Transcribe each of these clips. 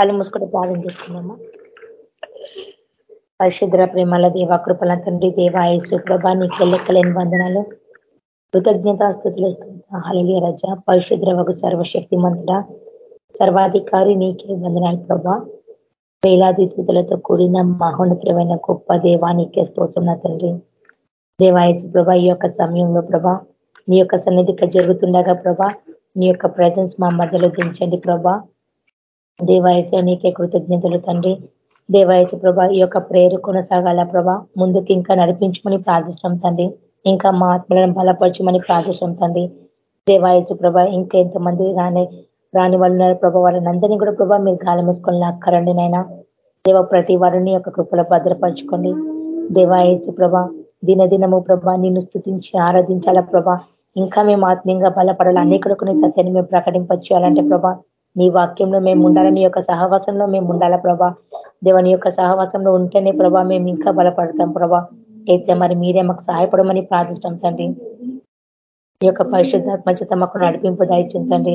కళ్ళు మూసుకుంటే ప్రార్థన చేసుకున్నామా పరిశుద్ర ప్రేమల దేవ కృపల తండ్రి దేవ యేసు ప్రభా నీకు లెక్కలేని వందనాలు. కృతజ్ఞతాస్థుతులు హళలి రజ. పరిశుద్ర ఒక సర్వశక్తి మంతుడ సర్వాధికారి నీకే వందనాలు ప్రభా. వేలాది స్థుతులతో కూడిన మహోన్నతమైన గొప్ప దేవానికే స్తోత్రం తండ్రి. దేవాయసు ప్రభా ఈ యొక్క సమయంలో ప్రభా నీ యొక్క సన్నిధిక జరుగుతుండగా ప్రభా నీ యొక్క ప్రజెన్స్ మా మధ్యలో దించండి ప్రభా. దేవాయసు నీకే కృతజ్ఞతలు తండ్రి. దేవాయసు ప్రభా ఈ యొక్క ప్రేరు కొనసాగాల ప్రభా. ముందుకు ఇంకా నడిపించమని ప్రార్థిస్తాం తండ్రి. ఇంకా మా ఆత్మలను బలపరచమని ప్రార్థిస్తాం తండ్రి. దేవాయసు ప్రభా ఇంకా ఎంతమంది రాని రాని వాళ్ళు ప్రభా వాళ్ళని కూడా ప్రభా మీరు గాలి మూసుకొని లాక్కరండి నైనా దేవ ప్రతి వారిని యొక్క కృపలో భద్రపరచుకోండి. దేవాయసు ప్రభా దినదినము ప్రభా నిన్ను స్థుతించి ఆరాధించాల ప్రభా. ఇంకా మేము ఆత్మీయంగా బలపడాలి? అనేకులకు సత్యాన్ని మేము ప్రకటింపచేయాలంటే ప్రభా నీ వాక్యంలో మేము ఉండాలి? నీ యొక్క సహవాసంలో మేము ఉండాలా ప్రభా? దేవని యొక్క సహవాసంలో ఉంటేనే ప్రభా మేము ఇంకా బలపడతాం ప్రభా. అయితే మరి మీరే మాకు సహాయపడమని ప్రార్థిస్తాం తండ్రి. ఈ యొక్క పరిశుద్ధాత్మ చేత మాకు నడిపింపు దాయిచ్చింది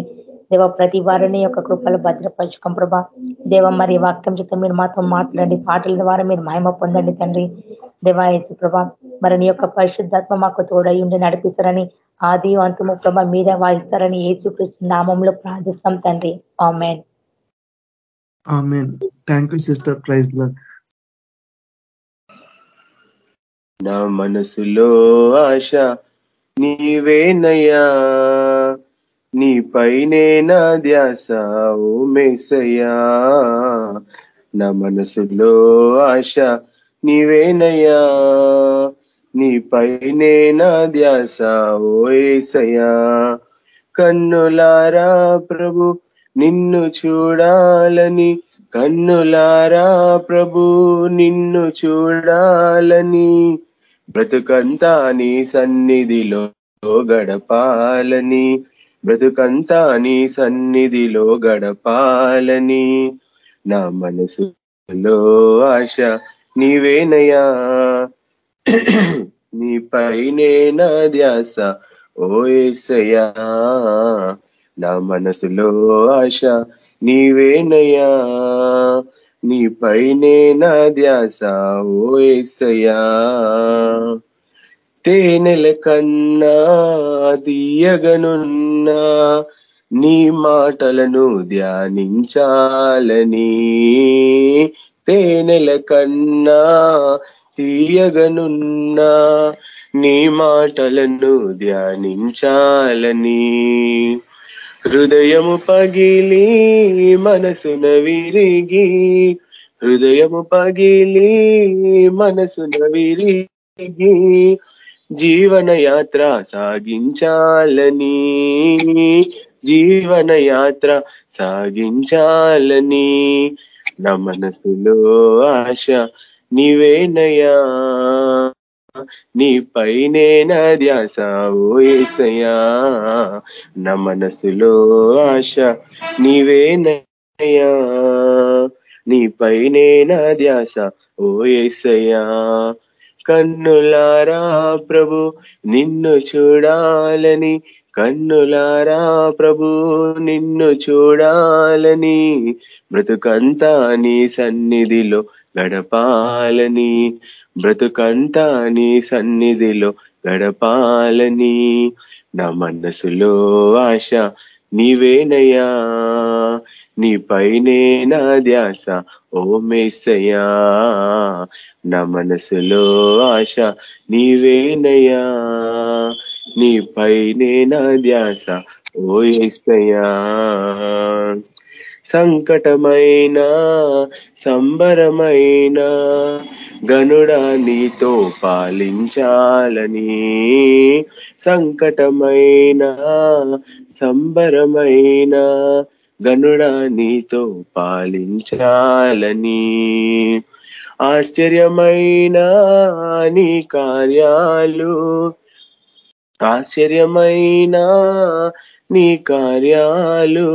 దేవ ప్రతి వారిని యొక్క కృపలు భద్రపరచుకోం ప్రభా. దేవ మరి వాక్యం చేత మీరు మాతో మాట్లాడండి పాటల ద్వారా మీరు మహిమ పొందండి తండ్రి. దేవాయచు ప్రభా మరి నీ యొక్క పరిశుద్ధాత్మ మాకు తోడై ఉండి నడిపిస్తారని ఆది అంతము ప్రభ మీరే వాయిస్తారని ఏసుకృష్ణ నామంలో ప్రార్థిస్తాం తండ్రి. Amen. Thank you sister praise నా మనసులో ఆశ నీవేనయ్యా. నీపైనే నా ధ్యాస ఓ మేసయ్యా. నా మనసులో ఆశ నీవేనయ్యా. నీపైనే నా ధ్యాస ఓ ఏసయ్యా. కన్నులారా ప్రభు నిన్ను చూడాలని. కన్నులారా ప్రభు నిన్ను చూడాలని. బ్రతుకంతా నీ సన్నిధిలో గడపాలని. బ్రతుకంతా నీ సన్నిధిలో గడపాలని నా మనసులో ఆశ నీవేనయా నీ పైనే నా ధ్యాస ఓ నా మనసులో ఆశ నీవేనయా నీ పైనే నా ధ్యాస ఓ తేనెల కన్నా తీయగనున్నా నీ మాటలను ధ్యానించాలని తేనెల కన్నా తీయగనున్నా నీ మాటలను ధ్యానించాలని. హృదయము పగిలి మనసున విరిగి హృదయము పగిలి మనసున విరిగి జీవన యాత్ర సాగించాలని. జీవన యాత్ర సాగించాలని. నా మనసులో ఆశ నీవేనయా నీ పైనే నా ధ్యాస ఓసయా నా మనసులో ఆశ నీవేనయా నీ పైనే నా ధ్యాస ఓసయా కన్నులారా ప్రభు నిన్ను చూడాలని. కన్నులారా ప్రభు నిన్ను చూడాలని. బ్రతుకంతా నీ సన్నిధిలో గడపాలని. బ్రతుకంతా నీ సన్నిధిలో గడపాలని. నా మనసులో ఆశ నీవేనయ్యా. నీ పైనే నా ధ్యాస ఓ మేసయ్యా. నా మనసులో ఆశ నీవేనయ్యా. నీ పైనే నా ధ్యాస ఓ ఎస్తయ్యా సంకటమైన సంబరమైన గనుడా నీతో పాలించాలని. సంకటమైన సంబరమైన గనుడా నీతో పాలించాలని. ఆశ్చర్యమైన నీ కార్యాలు ఆశ్చర్యమైన నీ కార్యాలు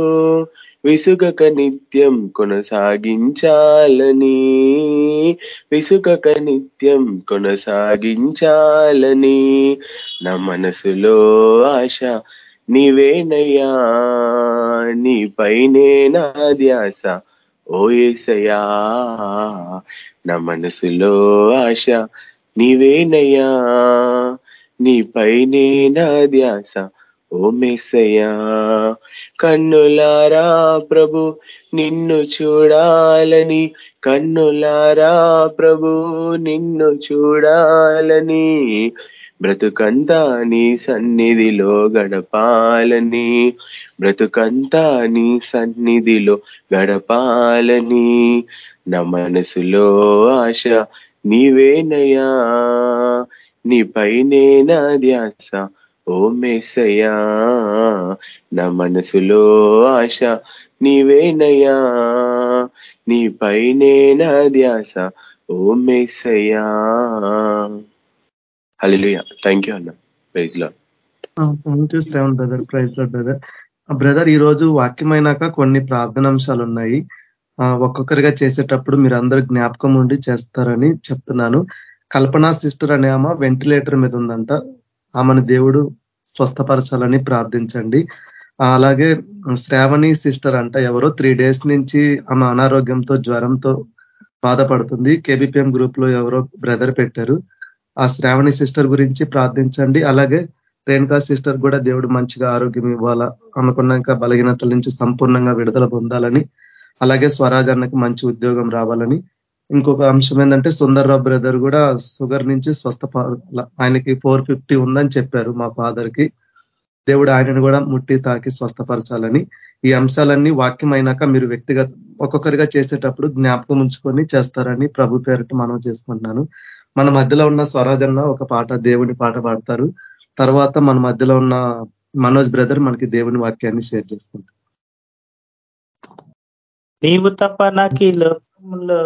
విసుగక నిత్యం కొనసాగించాలని విసుగక నిత్యం కొనసాగించాలని. నా మనసులో ఆశ నీవేనయ్యా నీ పైనే నా ధ్యాస ఓయేసయా నా మనసులో ఆశ నీవేనయ్యా నీపైనే నా ధ్యాస ఓ మెస్సయ్యా కన్నులారా ప్రభు నిన్ను చూడాలని. కన్నులారా ప్రభు నిన్ను చూడాలని. బ్రతుకంతా నీ సన్నిధిలో గడపాలని. బ్రతుకంతా నీ సన్నిధిలో గడపాలని. నా మనసులో ఆశ నీవేనయా నీ పైనే నా ధ్యాస ఓ మేసయా నా మనసులో ఆశ నీవేనయా నీ పైనే నా ధ్యాస ఓ మేసయా హల్లెలూయా థ్యాంక్ యూ అన్న. ప్రైజ్లో థ్యాంక్ యూ శ్రవణ్ బ్రదర్ ప్రైజ్లో బ్రదర్ బ్రదర్ ఈ రోజు వాక్యమైనాక కొన్ని ప్రార్థనాంశాలు ఉన్నాయి ఒక్కొక్కరిగా చేసేటప్పుడు మీరు అందరూ జ్ఞాపకం ఉండి చేస్తారని చెప్తున్నాను. కల్పనా సిస్టర్ అనే ఆమె వెంటిలేటర్ మీద ఉందంట. ఆమెను దేవుడు స్వస్థపరచాలని ప్రార్థించండి. అలాగే శ్రావణి సిస్టర్ అంట ఎవరో త్రీ డేస్ నుంచి ఆమె అనారోగ్యంతో జ్వరంతో బాధపడుతుంది. కేబిపిఎం గ్రూప్లో ఎవరో బ్రదర్ పెట్టారు. ఆ శ్రావణి సిస్టర్ గురించి ప్రార్థించండి. అలాగే రేణుకా సిస్టర్ కూడా దేవుడు మంచిగా ఆరోగ్యం ఇవ్వాలా అనుకున్నాక బలహీనతల నుంచి సంపూర్ణంగా విడుదల పొందాలని అలాగే స్వరాజ్ అన్నకి మంచి ఉద్యోగం రావాలని. ఇంకొక అంశం ఏంటంటే సుందర్రావు బ్రదర్ కూడా షుగర్ నుంచి స్వస్థ ఆయనకి ఫోర్ ఫిఫ్టీ ఉందని చెప్పారు మా ఫాదర్కి దేవుడు ఆయనను కూడా ముట్టి తాకి స్వస్థపరచాలని. ఈ అంశాలన్నీ వాక్యం అయినాక మీరు వ్యక్తిగత ఒక్కొక్కరిగా చేసేటప్పుడు జ్ఞాపకం ఉంచుకొని చేస్తారని ప్రభు పేరిట మనం చేసుకుంటున్నాను మన మధ్యలో ఉన్న స్వరాజన్న ఒక పాట దేవుని పాట పాడతారు. తర్వాత మన మధ్యలో ఉన్న మనోజ్ బ్రదర్ మనకి దేవుని వాక్యాన్ని షేర్ చేసుకుంటారు. నీవు తప్ప నాకు లోకంలో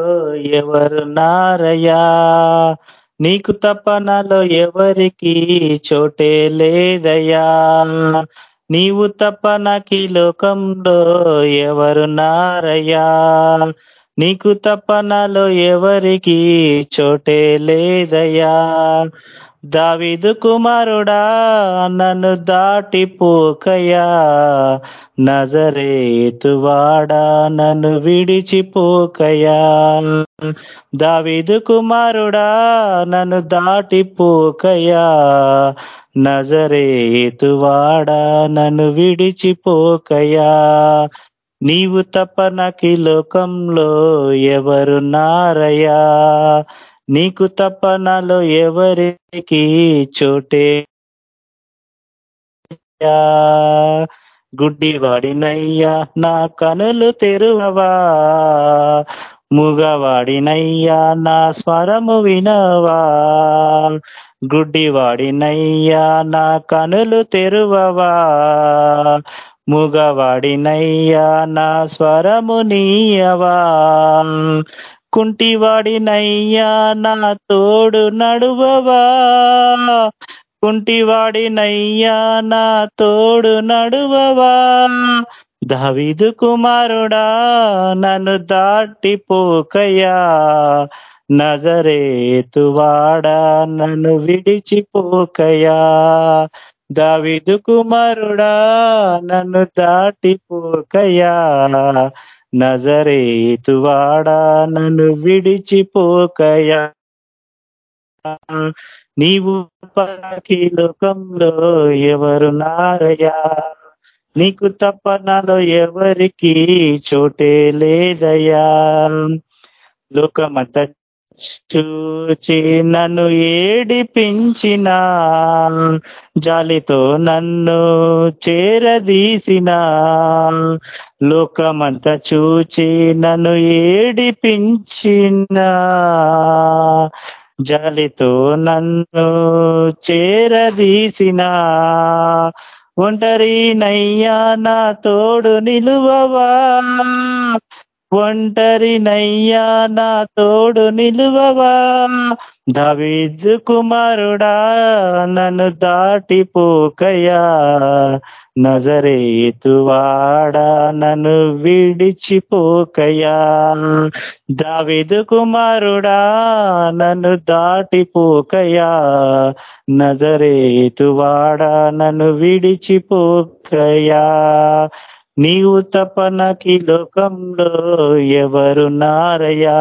ఎవరు నారయా? నీకు తప్ప నాలో ఎవరికి చోటే లేదయా నీవు తప్ప నాకు లోకంలో ఎవరు నారయా? నీకు తప్ప నాలో ఎవరికి చోటే లేదయ్యా. దావిదు కుమారుడా నన్ను దాటిపోకయా నజరేతువాడా నన్ను విడిచిపోకయా దావిదు కుమారుడా నన్ను దాటిపోకయా నజరేతువాడా నన్ను విడిచిపోకయా నీవు తప్ప నాకు లోకంలో ఎవరు నారయా? నీకు తప్ప నాలో ఎవరికి చోటే? గుడ్డివాడినయ్యా నా కనులు తెరువవా? మూగవాడినయ్యా నా స్వరము వినవా? గుడ్డివాడినయ్యా నా కనులు తెరువవా? ముగవాడినయ్యా నా స్వరము నీయవా? కుంటివాడినయ్యా నా తోడు నడువవా? కుంటివాడినయ్యా నా తోడు నడువవా? దావిదు కుమారుడా నన్ను దాటిపోకయా నజరేతువాడా నన్ను విడిచిపోకయా దావిదు కుమారుడా నన్ను దాటిపోకయా నజరేతువాడా నన్ను విడిచిపోకయా నీవు పలకి లోకంలో ఎవరు నారయా నీకు తప్ప నాలో ఎవరికి చోటే లేదయా లోకమంత చూచి నన్ను ఏడిపించిన జాలితో నన్ను చేరదీసిన. లోకమంతా చూచి నన్ను ఏడిపించిన జాలితో నన్ను చేరదీసిన. ఒంటరి నయ్యా నా తోడు నిలువవా ఒంటరి నయ్యా నా తోడు నిలువవా? దవిద్దు కుమారుడా నన్ను దాటిపోకయా? నజరేతువాడా నన్ను విడిచిపోకయా? దావిదు కుమారుడా నన్ను దాటిపోకయా? నజరేతువాడా నన్ను విడిచిపోకయా? నీవు తప్ప నాకి లోకంలో ఎవరు నారయా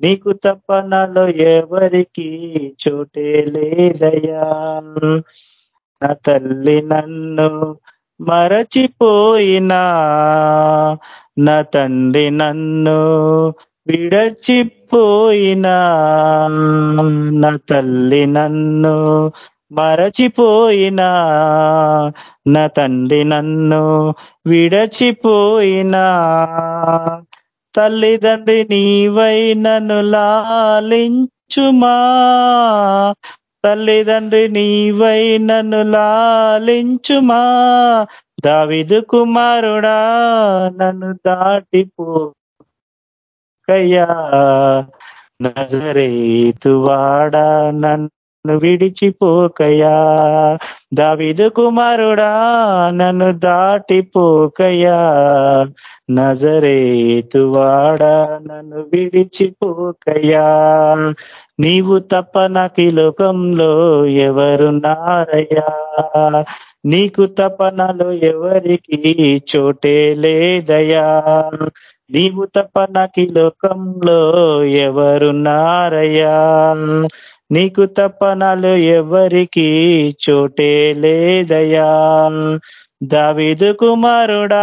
నీకు తప్ప నాలో ఎవరికి చోటే లేదయా నా తల్లి నన్ను మరచిపోయినా నా తండ్రి నన్ను విడచిపోయినా నా తల్లి నన్ను మరచిపోయినా. నా తండ్రి నన్ను విడచిపోయినా. తల్లిదండ్రి నీవై నన్ను లాలించుమా. తల్లిదండ్రి నీవై నన్ను లాలించుమా. దావిదు కుమారుడా నన్ను దాటిపోకయ్యా నజరేతువాడా నన్ను విడిచిపోకయా దావిదు కుమారుడా నన్ను దాటిపోకయా నజరేతువాడా నన్ను విడిచిపోకయా నీవు తప్ప నాకు లోకంలో ఎవరున్నారయ్యా నీకు తపనలో ఎవరికి చోటే లేదయా నీవు తప్ప నాకు లోకంలో ఎవరున్నారయ్యా నీకు తప్పనలు ఎవరికి చోటే లేదయా దావిదు కుమారుడా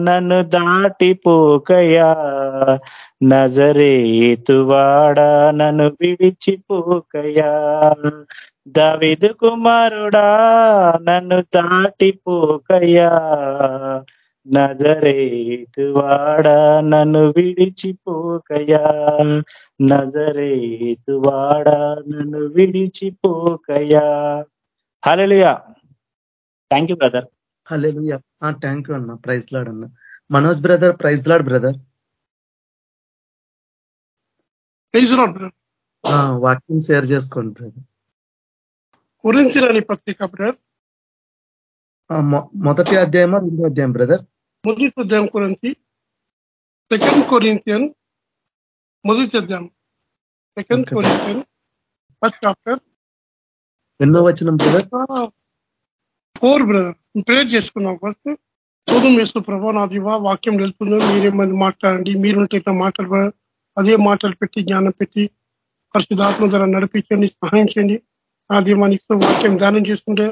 నన్ను దాటిపోకయా నజరేతువాడా నన్ను విడిచిపోకయా దావిదు కుమారుడా నన్ను దాటిపోకయా నజరేతువాడా నన్ను విడిచిపోకయా నజరేతువాడా నన్ను విడిచిపోకయా హలలుయా థ్యాంక్ యూ బ్రదర్ హలే థ్యాంక్ యూ అన్న. ప్రైజ్ లాడ్ అన్న. Manoj brother praise lord brother. వాక్యం షేర్ చేసుకోండి బ్రదర్ గురించిరాని పత్రిక బ్రదర్ మొదటి అధ్యాయమా రెండో అధ్యాయం బ్రదర్ మొదటి అధ్యాయం గురించి సెకండ్ కొరింతియన్ మొదటి అధ్యాయం. Second Corinthian first chapter. ఎన్నో వచ్చిన బ్రదర్ ఫోర్ బ్రదర్ ప్రేర్ చేసుకున్నాం ఫస్ట్ చూదు మేసు ప్రభా నా దివా వాక్యం వెళ్తుందో మీరేమంది మాట్లాడండి. మీరుంటే ఇట్లా మాట్లాడ అదే మాటలు పెట్టి జ్ఞానం పెట్టి పరిశుధాత్మ ధర నడిపించండి సహాయం చేయండి. నా దీవానికి వాక్యం ధ్యానం చేసుకుంటే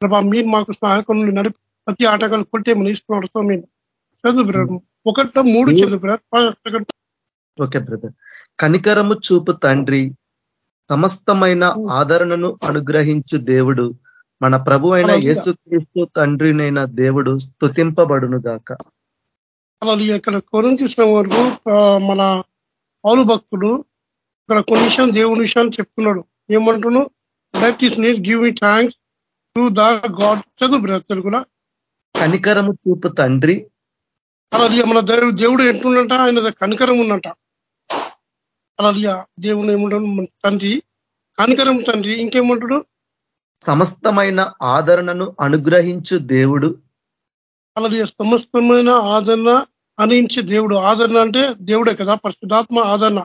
ప్రభా మీరు మాకు సహాయకం నడిపి ప్రతి ఆటగాలు కొట్టే మనం ఇస్తున్నాడు సో మీరు చదువు బ్రదర్ ఒకటో మూడు చదువు బ్రదర్ ఓకే బ్రదర్ కనికరము చూపు తండ్రి సమస్తమైన ఆదరణను అనుగ్రహించు దేవుడు. మన ప్రభు అయిన యేసుక్రీస్తు తండ్రినైన దేవుడు స్థుతింపబడును గాక అలా ఇక్కడ కొరించిన వరకు మన పౌలు భక్తుడు ఇక్కడ కొన్ని విషయాలు దేవుని విషయాలు చెప్తున్నాడు. ఏమంటున్నాడు? That is need give me thanks to the God చదువు బ్రదర్ తెలుగులా కనికరము చూపు తండ్రి. అలా మన దేవుడు ఎట్లుండంట ఆయన కనికరం ఉన్నట అలా దేవుడు ఏమంటాడు తండ్రి కనికరం తండ్రి ఇంకేమంటాడు? సమస్తమైన ఆదరణను అనుగ్రహించు దేవుడు. అలాగే సమస్తమైన ఆదరణ అనించే దేవుడు. ఆదరణ అంటే దేవుడే కదా పరిశుధాత్మ ఆదరణ.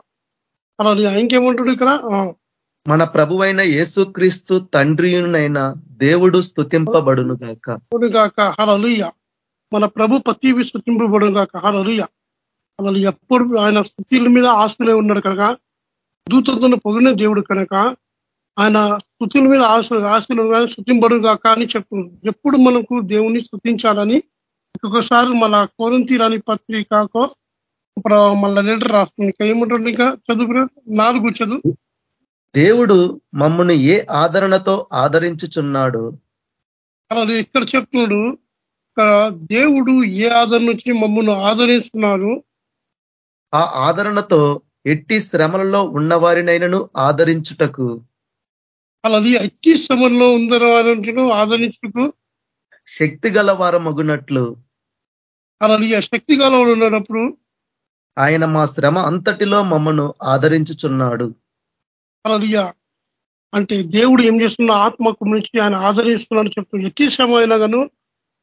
అలాగే ఇంకేమంటాడు ఇక్కడ? మన ప్రభువైన యేసుక్రీస్తు తండ్రియునైన దేవుడు స్థుతింపబడును గాక గాక హలలుయ మన ప్రభు ప్రతి స్థుతింపబడును గాక హలలుయ అలా ఎప్పుడు ఆయన స్థుతుల మీద ఆస్తులే ఉన్నాడు కనుక దూతలతో పొగిన దేవుడు కనుక ఆయన స్థుతుల మీద ఆశ ఆశలు కానీ స్థుతింపడు కాక అని చెప్తున్నాడు ఎప్పుడు మనకు దేవుని స్థుతించాలని ఒక్కొక్కసారి మన కోరంతి రాని పత్రికకు మళ్ళా లెటర్ రాస్తుంది ఇంకా ఏమంటుంది ఇంకా చదువు నాలుగు చదువు. దేవుడు మమ్మల్ని ఏ ఆదరణతో ఆదరించుచున్నాడు? అలా ఇక్కడ చెప్తున్నాడు ఇక్కడ దేవుడు ఏ ఆదరణ నుంచి మమ్మల్ని ఆదరిస్తున్నారు ఆ ఆదరణతో ఎట్టి శ్రమలలో ఉన్న వారినైనను ఆదరించుటకు. అలాది అట్టి శ్రమంలో ఉందరవారంటూ ఆదరించుటకు. శక్తి గల మగునట్లు. అలాది శక్తి గల ఉన్నప్పుడు ఆయన మా శ్రమ అంతటిలో మమ్మను ఆదరించుచున్నాడు. అలాదియా అంటే దేవుడు ఏం చేస్తున్న ఆత్మకు నుంచి ఆయన ఆదరిస్తున్నాడు చెప్తూ ఎట్టి శ్రమ అయినా గాను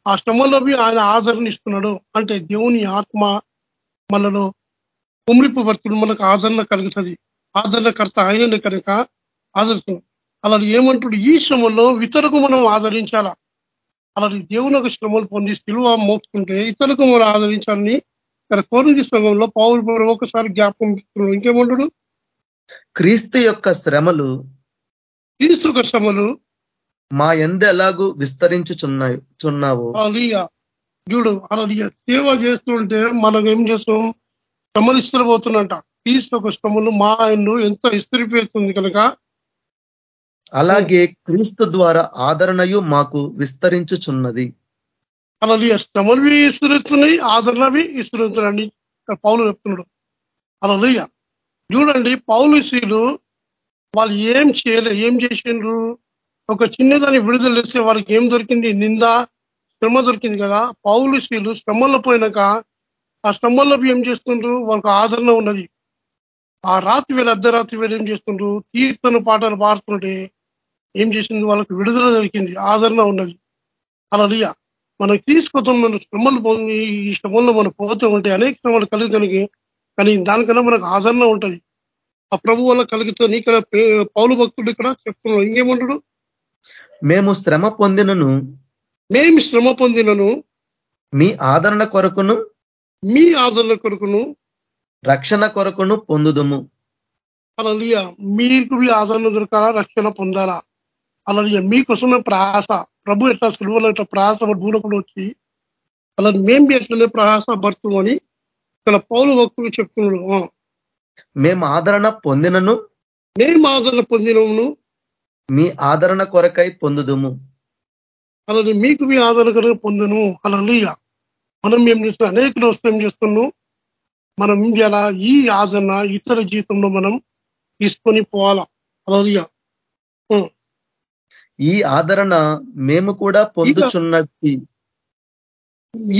ఆ శ్రమలో ఆయన ఆదరణ ఇస్తున్నాడు అంటే దేవుని ఆత్మ మనలో కుమ్రిపబడుతుడు మనకు ఆదరణ కలుగుతుంది. ఆదరణకర్త ఆయననే కనుక ఆదరిస్తున్నాడు అలా ఏమంటుడు? ఈ శ్రమంలో ఇతరుకు మనం ఆదరించాలా? అలాంటి దేవుని ఒక శ్రమలు పొంది సిలువ మోపుతుంటే ఇతరులకు మనం ఆదరించాలని ఇక్కడ కోరింది సంఘంలో పౌరు ఒకసారి జ్ఞాపకం ఇంకేమంటాడు? క్రీస్తు యొక్క శ్రమలు క్రీస్తు ఒక శ్రమలు మా ఎందు ఎలాగూ విస్తరించుచున్నాయి చున్నావు? అలియ. చూడు అలలియ సేవ చేస్తుంటే మనం ఏం చేస్తాం? శ్రమలు ఇస్తరబోతున్నట క్రీస్తు ఒక శ్రమలు మా ఆయన్ను ఎంత ఇస్తరిపోతుంది కనుక. అలాగే క్రీస్తు ద్వారా ఆదరణయు మాకు విస్తరించుచున్నది. అలలియ శ్రమలు విస్తరిస్తున్నాయి ఆదరణవి విస్తరిస్తున్నాయి పౌలు చెప్తున్నాడు. అలలియ చూడండి పౌలుసీలు వాళ్ళు ఏం చేయలే ఏం చేసిండ్రు? ఒక చిన్నదాన్ని విడుదల చేస్తే వాళ్ళకి ఏం దొరికింది? నింద శ్రమ దొరికింది కదా. పౌలుసీలు శ్రమల్లో పోయినాక ఆ శ్రమల్లో ఏం చేస్తుండ్రు వాళ్ళకి ఆదరణ ఉన్నది. ఆ రాత్రి వేళ అర్ధరాత్రి వేళ ఏం చేస్తుండ్రు? తీర్థన పాటలు పాడుతుంటే ఏం చేసింది? వాళ్ళకి విడుదల దొరికింది ఆదరణ ఉన్నది. అలా మన తీసుకొద్దాం మన శ్రమలు పొంది ఈ శ్రమంలో మనం పోతూ ఉంటే అనేక శ్రమలు కలుగుతానికి కానీ దానికన్నా మనకు ఆదరణ ఉంటుంది. ఆ ప్రభు వల్ల కలుగుతుంది ఇక్కడ పౌలు భక్తుడు ఇక్కడ చెప్తున్నాడు. ఇంకేమంటాడు? మేము శ్రమ పొందినను. మేము శ్రమ పొందినను. మీ ఆదరణ కొరకును మీ ఆదరణ కొరకును రక్షణ కొరకును పొందుదుము. అలా మీకు మీ ఆదరణ దొరకాలా రక్షణ పొందాలా? అలా మీకోసమే ప్రయాస. ప్రభు ఎట్లా సులువలో ఇట్లా ప్రయాస భూలకుడు వచ్చి అలా మేము ఎట్లనే ప్రయాస పడుతున్నామని ఇక్కడ పౌలు భక్తులు చెప్తున్నాడు మేము ఆదరణ పొందినను మేము ఆదరణ పొందినము మీ ఆదరణ కొరకై పొందుదుము. అలాగే మీకు మీ ఆదరణ కొరకు పొందును. అలా మనం ఏం చేస్తున్నాం అనేకులు వస్తే ఏం చేస్తున్నాం. మనం చేయాలా ఈ ఆదరణ ఇతర జీవితంలో మనం తీసుకొని పోవాలా? అలా ఈ ఆదరణ మేము కూడా పొందుచున్నట్టు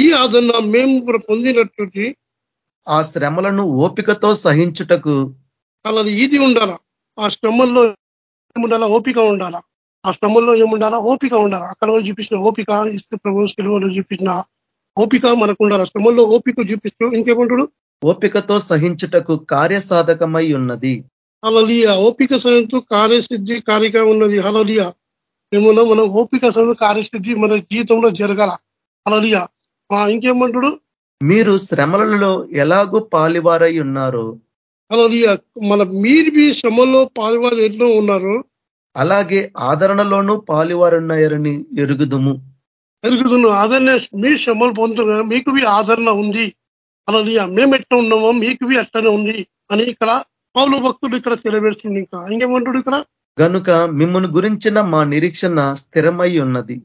ఈ ఆదరణ మేము కూడా పొందినట్టు ఆ శ్రమలను ఓపికతో సహించుటకు అలా ఇది ఉండాలా? ఆ శ్రమల్లో ఏముండాలా? ఓపిక ఉండాలా? ఆ శ్రమల్లో ఏముండాలా? ఓపిక ఉండాలా? అక్కడ చూపించిన ఓపిక ఇస్తే ప్రభు సెలవులో చూపించిన ఓపిక మనకు ఉండాలి శ్రమల్లో ఓపిక చూపిస్తూ ఇంకేమంటాడు? ఓపికతో సహించుటకు కార్యసాధకమై ఉన్నది. అలలియ ఓపిక సహించు కార్యసిద్ధి కార్యక ఉన్నది. అలలియ ఏమన్నా మన ఓపిక సహించు కార్యసిద్ధి మన జీవితంలో జరగాల. అలలియ ఇంకేమంటాడు? మీరు శ్రమలలో ఎలాగూ పాలివారై ఉన్నారు? అలలియ మన మీరు మీ శ్రమలో పాలివారు ఎన్నో ఉన్నారు. అలాగే ఆదరణలోనూ పాలివారున్నారని ఎరుగుదుము. ఎరుగుదును ఆదరణ మీ శ్రమలు పొందుతున్నా మీకు ఆదరణ ఉంది. అలలియ మేము ఎట్లా ఉన్నామో మీకు అట్లనే ఉంది. అని ఇక్కడ పౌలు భక్తుడు ఇక్కడ తెలియబెడుతుంది ఇంకా. ఇంకేమంటాడు ఇక్కడ? గనుక మిమ్మల్ని గురించిన మా నిరీక్షణ స్థిరమై ఉన్నది.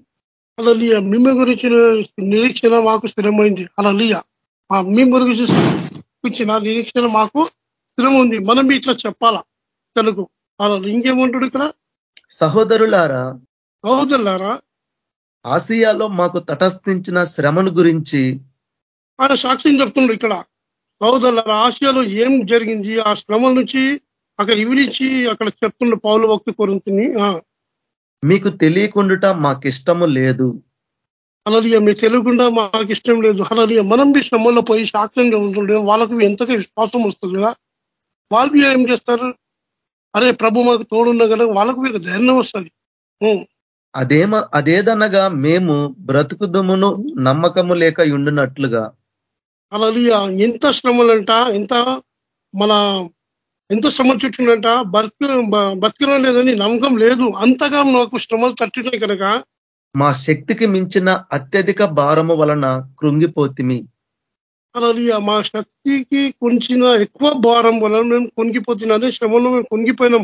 అలలియ మిమ్మ గురించిన నిరీక్షణ మాకు స్థిరమైంది. అలలియ మేము గురించి గురించిన నిరీక్షణ మాకు స్థిరం ఉంది మనం ఇట్లా చెప్పాలా? తెలుగు. అలా ఇంకేమంటాడు ఇక్కడ? సహోదరులారా సహోదరులారా ఆసియాలో మాకు తటస్థించిన శ్రమను గురించి ఆయన సాక్ష్యం చెప్తున్నాడు ఇక్కడ. సహోదరులారా ఆసియాలో ఏం జరిగింది? ఆ శ్రమల నుంచి అక్కడ వివరించి అక్కడ చెప్తుండ పౌలు భక్తి కొరింతని. మీకు తెలియకుండుట మాకిష్టము లేదు. అలాగే మీ తెలియకుండా మాకు ఇష్టం లేదు. అలాగే మనం మీ శ్రమంలో పోయి సాక్ష్యంగా ఉంటుండే వాళ్ళకు ఎంతగా విశ్వాసం వస్తుంది కదా? వాళ్ళు ఏం చేస్తారు? అరే ప్రభు మాకు తోడున్న కదా వాళ్ళకు మీకు ధైర్యం వస్తుంది. అదేమ అదేదనగా మేము బ్రతుకుదుమును నమ్మకము లేక ఉండునట్లుగా. అలాగే ఎంత శ్రమలంట ఎంత మన ఎంత శ్రమ చుట్టిందంట బతుకు బతకడం లేదని నమ్మకం లేదు. అంతగా నాకు శ్రమలు తట్టినాయి కనుక మా శక్తికి మించిన అత్యధిక భారము వలన కృంగిపోతిమి. అలాగే మా శక్తికి కొంచిన ఎక్కువ భారం వలన మేము కొనిగిపోతున్నాం అదే శ్రమలో మేము కొనిగిపోయినాం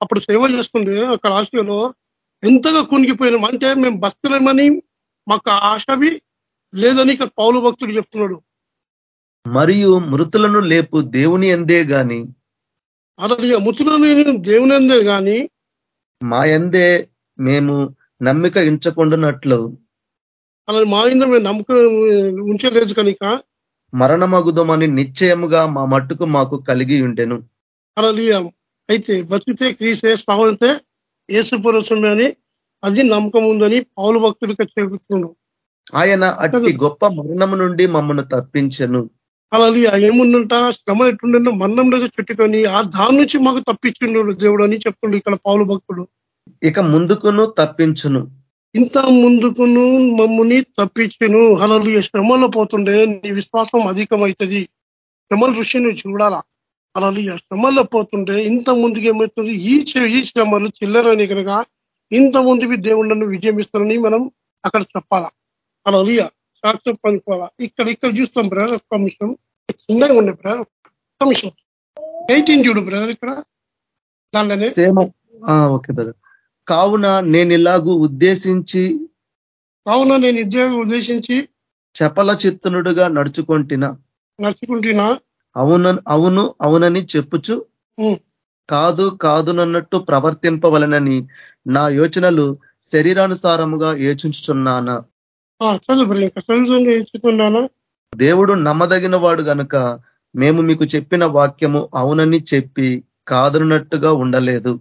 అప్పుడు సేవ చేస్తుండే అక్కడ ఆశలో ఎంతగా కొనిగిపోయినాం? అంటే మేము బతకలేమని మాకు ఆశవి లేదని ఇక్కడ పౌలు భక్తుడు చెప్తున్నాడు. మరియు మృతులను లేపు దేవుని ఎందే గాని అలాగే మృతులను దేవుని ఎందే గాని మా ఎందే మేము నమ్మిక ఇంచకుండానట్లు అలా మా ఇంద మేము నమ్మకం ఉంచలేదు కనుక మరణమగుదమని నిశ్చయముగా మా మట్టుకు మాకు కలిగి ఉండెను. అలా అయితే బతికితే క్రీసే సావతే ఏసుపురసమే అని అది నమ్మకం ఉందని పౌలు భక్తుడికి చెబుతున్నాడు. ఆయన అట్టి గొప్ప మరణము నుండి మమ్మల్ని తప్పించను. అలా ఏముందంట? శ్రమ ఎట్టుండో మరణంలోకి చుట్టుకొని ఆ దాని నుంచి మాకు తప్పించిండు దేవుడు అని చెప్తుండు ఇక్కడ పౌలు భక్తుడు. ఇక ముందుకును తప్పించును. ఇంత ముందుకును మమ్మల్ని తప్పించను. హలలు శ్రమలో పోతుండే నీ విశ్వాసం అధికమవుతుంది. శ్రమల నువ్వు చూడాలా? అలలు శ్రమల్లో పోతుంటే ఇంత ముందుకు ఏమవుతుంది? ఈ ఈ శ్రమలు చిల్లరని కనుక ఇంత ముందుకి దేవుళ్ళను విజయం ఇస్తారని మనం అక్కడ చెప్పాలా? అలలియ సాక్ష్యం పనుకోవాలా ఇక్కడ ఇక్కడ చూస్తాం బ్రదర్ ఒక్క నిమిషం. చిన్నగా ఉండే బ్రదర్ ఒక్క నిమిషం. ఎయిటీన్ చూడు బ్రదర్ ఇక్కడ. దానిలోనే ఓకే బ్రదర్. కావున నేను ఇలాగూ ఉద్దేశించి కావున నేను ఇదే ఉద్దేశించి చపల చిత్తనుడుగా నడుచుకుంటున్నా నడుచుకుంటున్నా. అవున అవును అవునని చెప్పుచు కాదు కాదునన్నట్టు ప్రవర్తింపవలనని నా యోచనలు శరీరానుసారముగా యోచించుచున్నానా. దేవుడు నమ్మదగిన వాడు గనుక మేము మీకు చెప్పిన వాక్యము అవునని చెప్పి కాదన్నట్టుగా ఉండలేదు.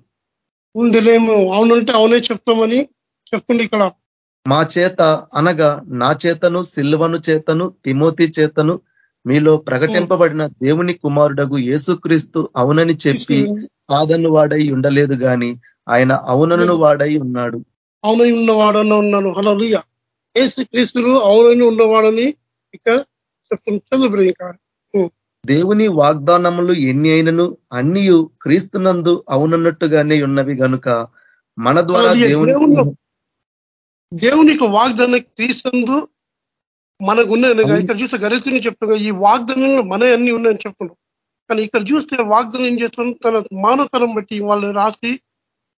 ఉండలేము అవునంటే అవునే చెప్తామని చెప్తుంది ఇక్కడ. మా చేత అనగా నా చేతను సిల్వను చేతను తిమోతి చేతను మీలో ప్రకటింపబడిన దేవుని కుమారుడగు యేసుక్రీస్తు అవునని చెప్పి కాదను వాడై ఉండలేదు గాని ఆయన అవునను వాడై ఉన్నాడు. అవునై ఉన్నవాడన్న ఉన్నాను. అలా ఏసుక్రీస్తులు అవునని ఉన్నవాడని చెప్తుంది దేవుని వాగ్దానములు ఎన్ని అయినను అన్ని క్రీస్తునందు అవునన్నట్టుగానే ఉన్నవి గనుక మన ద్వారా దేవుని దేవుని వాగ్దాన క్రీస్తు మనకు ఉన్నాయి ఇక్కడ చూస్తే గరిస్తుని చెప్తున్నా ఈ వాగ్దానంలో మన అన్ని ఉన్నాయని చెప్తున్నాం కానీ ఇక్కడ చూస్తే వాగ్దానం ఏం చేస్తాం తన మానవతరం బట్టి వాళ్ళు రాసి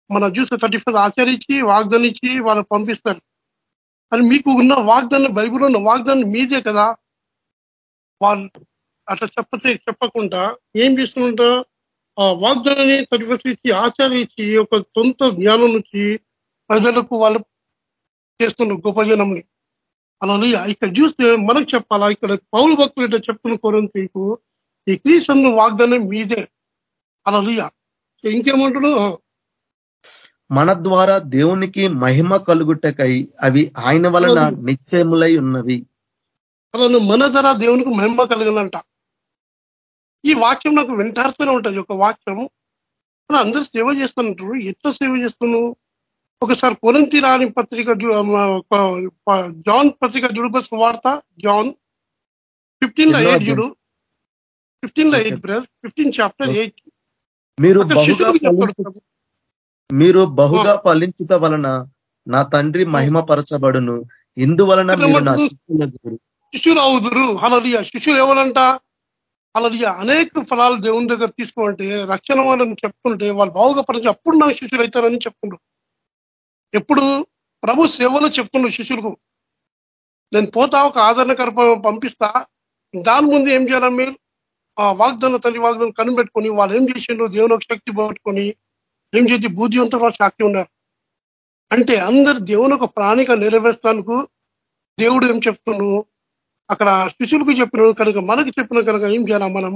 మన చూస్తే థర్టీ ఫైవ్ ఆచరించి వాగ్దానం ఇచ్చి వాళ్ళు పంపిస్తారు. అని మీకు ఉన్న వాగ్దానం బైబుల్ ఉన్న వాగ్దానం మీదే కదా. వాళ్ళు అట్లా చెప్పతే చెప్పకుండా ఏం చేస్తుంటా ఆ వాగ్దానాన్ని థర్టీ ఫస్ట్ ఇచ్చి ఆచరించి ఒక సొంత జ్ఞానం నుంచి ప్రజలకు వాళ్ళు చేస్తున్నారు గొప్ప జనంని. అలా ఇక్కడ చూస్తే మనకు చెప్పాలా ఇక్కడ పౌరు భక్తులు ఇట్లా చెప్తున్న కొరంతీకు ఈ క్రీస్తు వాగ్దానం మీదే. అలా ఇంకేమంటాడు మన ద్వారా దేవునికి మహిమ కలుగుటకై అవి ఆయన వలన నిశ్చయములై ఉన్నవి. అలా మన ధర దేవునికి మహిమ కలగలంట. ఈ వాక్యం నాకు వెంటాడుతూనే ఉంటది. ఒక వాక్యం. అందరూ సేవ చేస్తున్నట్టు. ఎట్లా సేవ చేస్తున్నావు ఒకసారి కొరంతి రాని పత్రిక జాన్ పత్రిక జుడు వార్త జాన్. ఫిఫ్టీన్లో ఎయిట్ జుడు ఫిఫ్టీన్లో eight brother. Fifteen chapter eight. మీరు మీరు బహుగా ఫలించుట వలన నా తండ్రి మహిమ పరచబడును ఇందువలన శిష్యులు అవుదురు అలలియ శిష్యులు ఎవరంట అలలియ అనేక ఫలాలు దేవుని దగ్గర తీసుకోవాలంటే రక్షణ వాళ్ళని చెప్పుకుంటే వాళ్ళు బాగుగా పరచు అప్పుడు నాకు శిష్యులు అవుతారని చెప్పుకుంటారు. ఎప్పుడు ప్రభు సేవలో చెప్తున్న శిష్యులకు నేను పోతా ఒక ఆదరణకర పంపిస్తా. దాని ముందు ఏం చేయాలి మీరు? ఆ వాగ్దాన తల్లి వాగ్దానం కనిపెట్టుకొని వాళ్ళు ఏం చేసిండ్రు? దేవుని శక్తి పోగొట్టుకొని ఏం చేసి? బుద్ధివంతులు వాళ్ళు సాక్షి ఉన్నారు. అంటే అందరు దేవుని ఒక ప్రాణిక నెరవేర్చడానికి దేవుడు ఏం చెప్తున్నాడు అక్కడ శిష్యులకు చెప్పిన కనుక మనకి చెప్పిన కనుక ఏం చేయాలా మనం?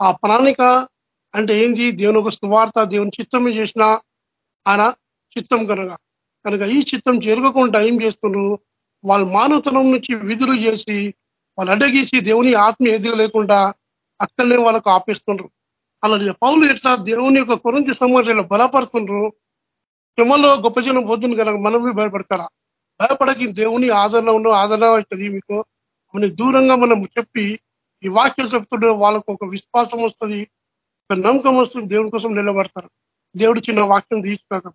ఆ ప్రాణిక అంటే ఏంది? దేవుని ఒక సువార్త దేవుని చిత్తమే చేసిన ఆయన చిత్తం కనుక. కనుక ఈ చిత్తం జరగకుండా ఏం చేస్తున్నారు వాళ్ళ మానవతనం నుంచి విధులు చేసి వాళ్ళు అడ్డగీసి దేవుని ఆత్మ ఎదుగు లేకుండా అక్కడనే వాళ్ళకు ఆపిస్తుండ్రు. అలా పౌలు ఎట్లా దేవుని యొక్క కొరంతి సమాజంలో బలపడుతుండ్రు క్రమంలో గొప్ప జనం పోతుంది కనుక మనం భయపడతారా? భయపడకి దేవుని ఆదరణ ఉన్న ఆదరణ అవుతుంది మీకు. మన దూరంగా మనం చెప్పి ఈ వాక్యం చెప్తుంటే వాళ్ళకు ఒక విశ్వాసం వస్తుంది ఒక నమ్మకం వస్తుంది దేవుని కోసం నిలబడతారు. దేవుడు చిన్న వాక్యం తీసుకోక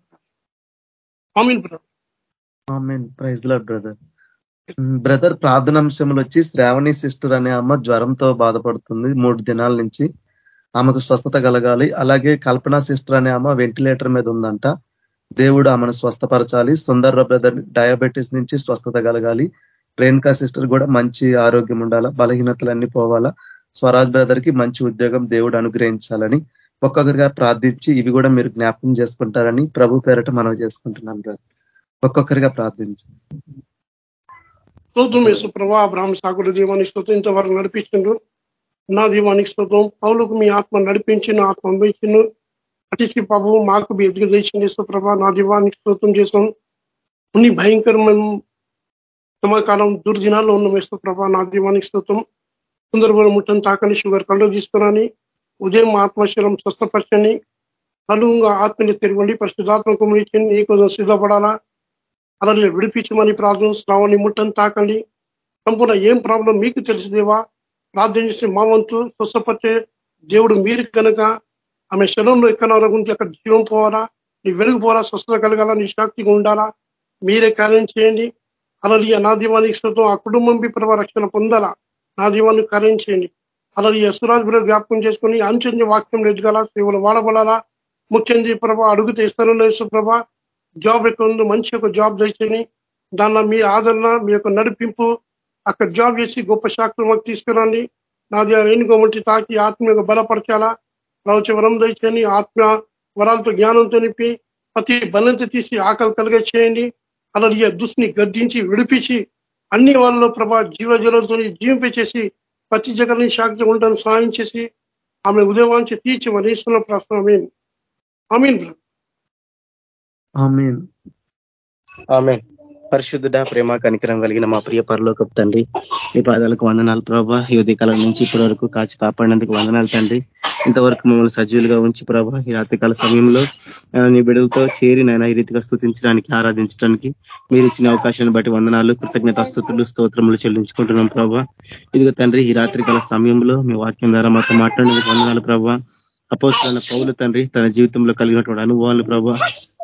ప్రైజ్ బ్రదర్ బ్రదర్ ప్రార్థనాంశములు వచ్చి శ్రావణి సిస్టర్ అనే అమ్మ జ్వరంతో బాధపడుతుంది మూడు దినాల నుంచి. ఆమెకు స్వస్థత కలగాలి. అలాగే కల్పన సిస్టర్ అనే అమ్మ వెంటిలేటర్ మీద ఉందంట. దేవుడు ఆమెను స్వస్థపరచాలి. సుందర్ర బ్రదర్ డయాబెటీస్ నుంచి స్వస్థత కలగాలి. రేణుకా సిస్టర్ కూడా మంచి ఆరోగ్యం ఉండాలా బలహీనతలన్నీ పోవాలా. స్వరాజ్ బ్రదర్కి మంచి ఉద్యోగం దేవుడు అనుగ్రహించాలని ఒక్కొక్కరిగా ప్రార్థించి ఇవి కూడా మీరు జ్ఞాపకం చేసుకుంటారని ప్రభు పేరట మనం చేసుకుంటున్నాం బ్రదర్. ఒక్కొక్కరిగా ప్రార్థించి. స్తోత్రం వేసు ప్రభా బ్రాహ్మ సాగుల దీవానికి స్తోత్రం. ఇంతవరకు నడిపించిండ్రు. నా దీవానికి స్తోత్రం. పౌలకు మీ ఆత్మ నడిపించి నా ఆత్మ అనుభవించిండు అటిసి ప్రభు మాకు ఎదుగు తెచ్చింది ప్రభా. నా దీవానికి స్తోత్రం చేసాం అన్ని భయంకరమైన సమకాలం దుర్దినాల్లో ఉన్న యేసుప్రభ ప్రభా. నా దీవానికి స్తోత్రం. సుందరమైన ముట్టని తాకని షుగర్ కంట్రోల్ తీసుకురాని ఉదయం ఆత్మశీలం స్వస్థపరచండి. కలువుగా ఆత్మని తెరవండి. పరిశుధాత్మకు నీ కోసం సిద్ధపడాలా? అలాగే విడిపించమని ప్రార్థన స్రావాన్ని ముట్టని తాకండి. సంపూర్ణ ఏం ప్రాబ్లం మీకు తెలిసిదేవా ప్రార్థన చేసి మా వంతు స్వస్థపరిచే దేవుడు మీరు కనుక ఆమె శరీరంలో ఎక్కడ ఉంది అక్కడ జీవం పోవాలా? నీ వెలుగు పోవాలా? స్వస్థత కలగాల? నీ శాక్తిగా ఉండాలా? మీరే కార్యం చేయండి. అలాగే నా దీవానికి ఆ కుటుంబం ప్రభావ రక్షణ పొందాలా? నా దీవాన్ని కార్యం చేయండి. అలాగే సురాజ్ బిడ్డ జ్ఞాపకం చేసుకుని అంచెంది వాక్యం ఎదగాల సేవలు వాడబడాలా? ముఖ్యంగా ప్రభ అడుగుతే ఇస్తాను ప్రభ జాబ్ ఎక్కడ మంచి ఒక జాబ్ తెచ్చని దానిలో మీ ఆదరణ మీ యొక్క నడిపింపు అక్కడ జాబ్ చేసి గొప్ప శాఖలు మాకు తీసుకురండి. నాది రేణుకోమంటి తాకి ఆత్మీయ బలపరచాలా? ప్రవచ వరం దయచని ఆత్మ వరాలతో జ్ఞానంతో నింపి ప్రతి బలంత తీసి ఆకలి కలిగే చేయండి. అలా దుస్తుని గద్దించి విడిపించి అన్ని వాళ్ళలో ప్రభా జీవజలంతో జీవింపచేసి ప్రతి జగన్ని శాంతి ఉండడానికి సహాయం చేసి ఆమె ఉదయవాంచి తీర్చి మనీస్తున్న ప్రశ్న అమీన్ అమీన్ ఆమెన్. పరిశుద్ధుడ ప్రేమ కనికరం కలిగిన మా ప్రియ పరలోకపు తండ్రి మీ పాదాలకు వందనాలు ప్రభా. యువతి కాలం నుంచి ఇప్పటి వరకు కాచి కాపాడినందుకు వందనాలు తండ్రి. ఇంతవరకు మమ్మల్ని సజీవులుగా ఉంచి ప్రభా ఈ రాత్రికాల సమయంలో నీ బిడలతో చేరి నాయన ఈ రీతిగా స్థుతించడానికి ఆరాధించడానికి మీరు ఇచ్చిన అవకాశాన్ని బట్టి వందనాలు కృతజ్ఞత స్థుతులు స్తోత్రములు చెల్లించుకుంటున్నాం ప్రభా. ఇదిగో తండ్రి ఈ రాత్రికాల సమయంలో మీ వాక్యం ద్వారా మాతో మాట్లాడినందుకు వందనాలు ప్రభా. అపోస్తున్న పౌలు తండ్రి తన జీవితంలో కలిగినటువంటి అనుభవాలు ప్రభా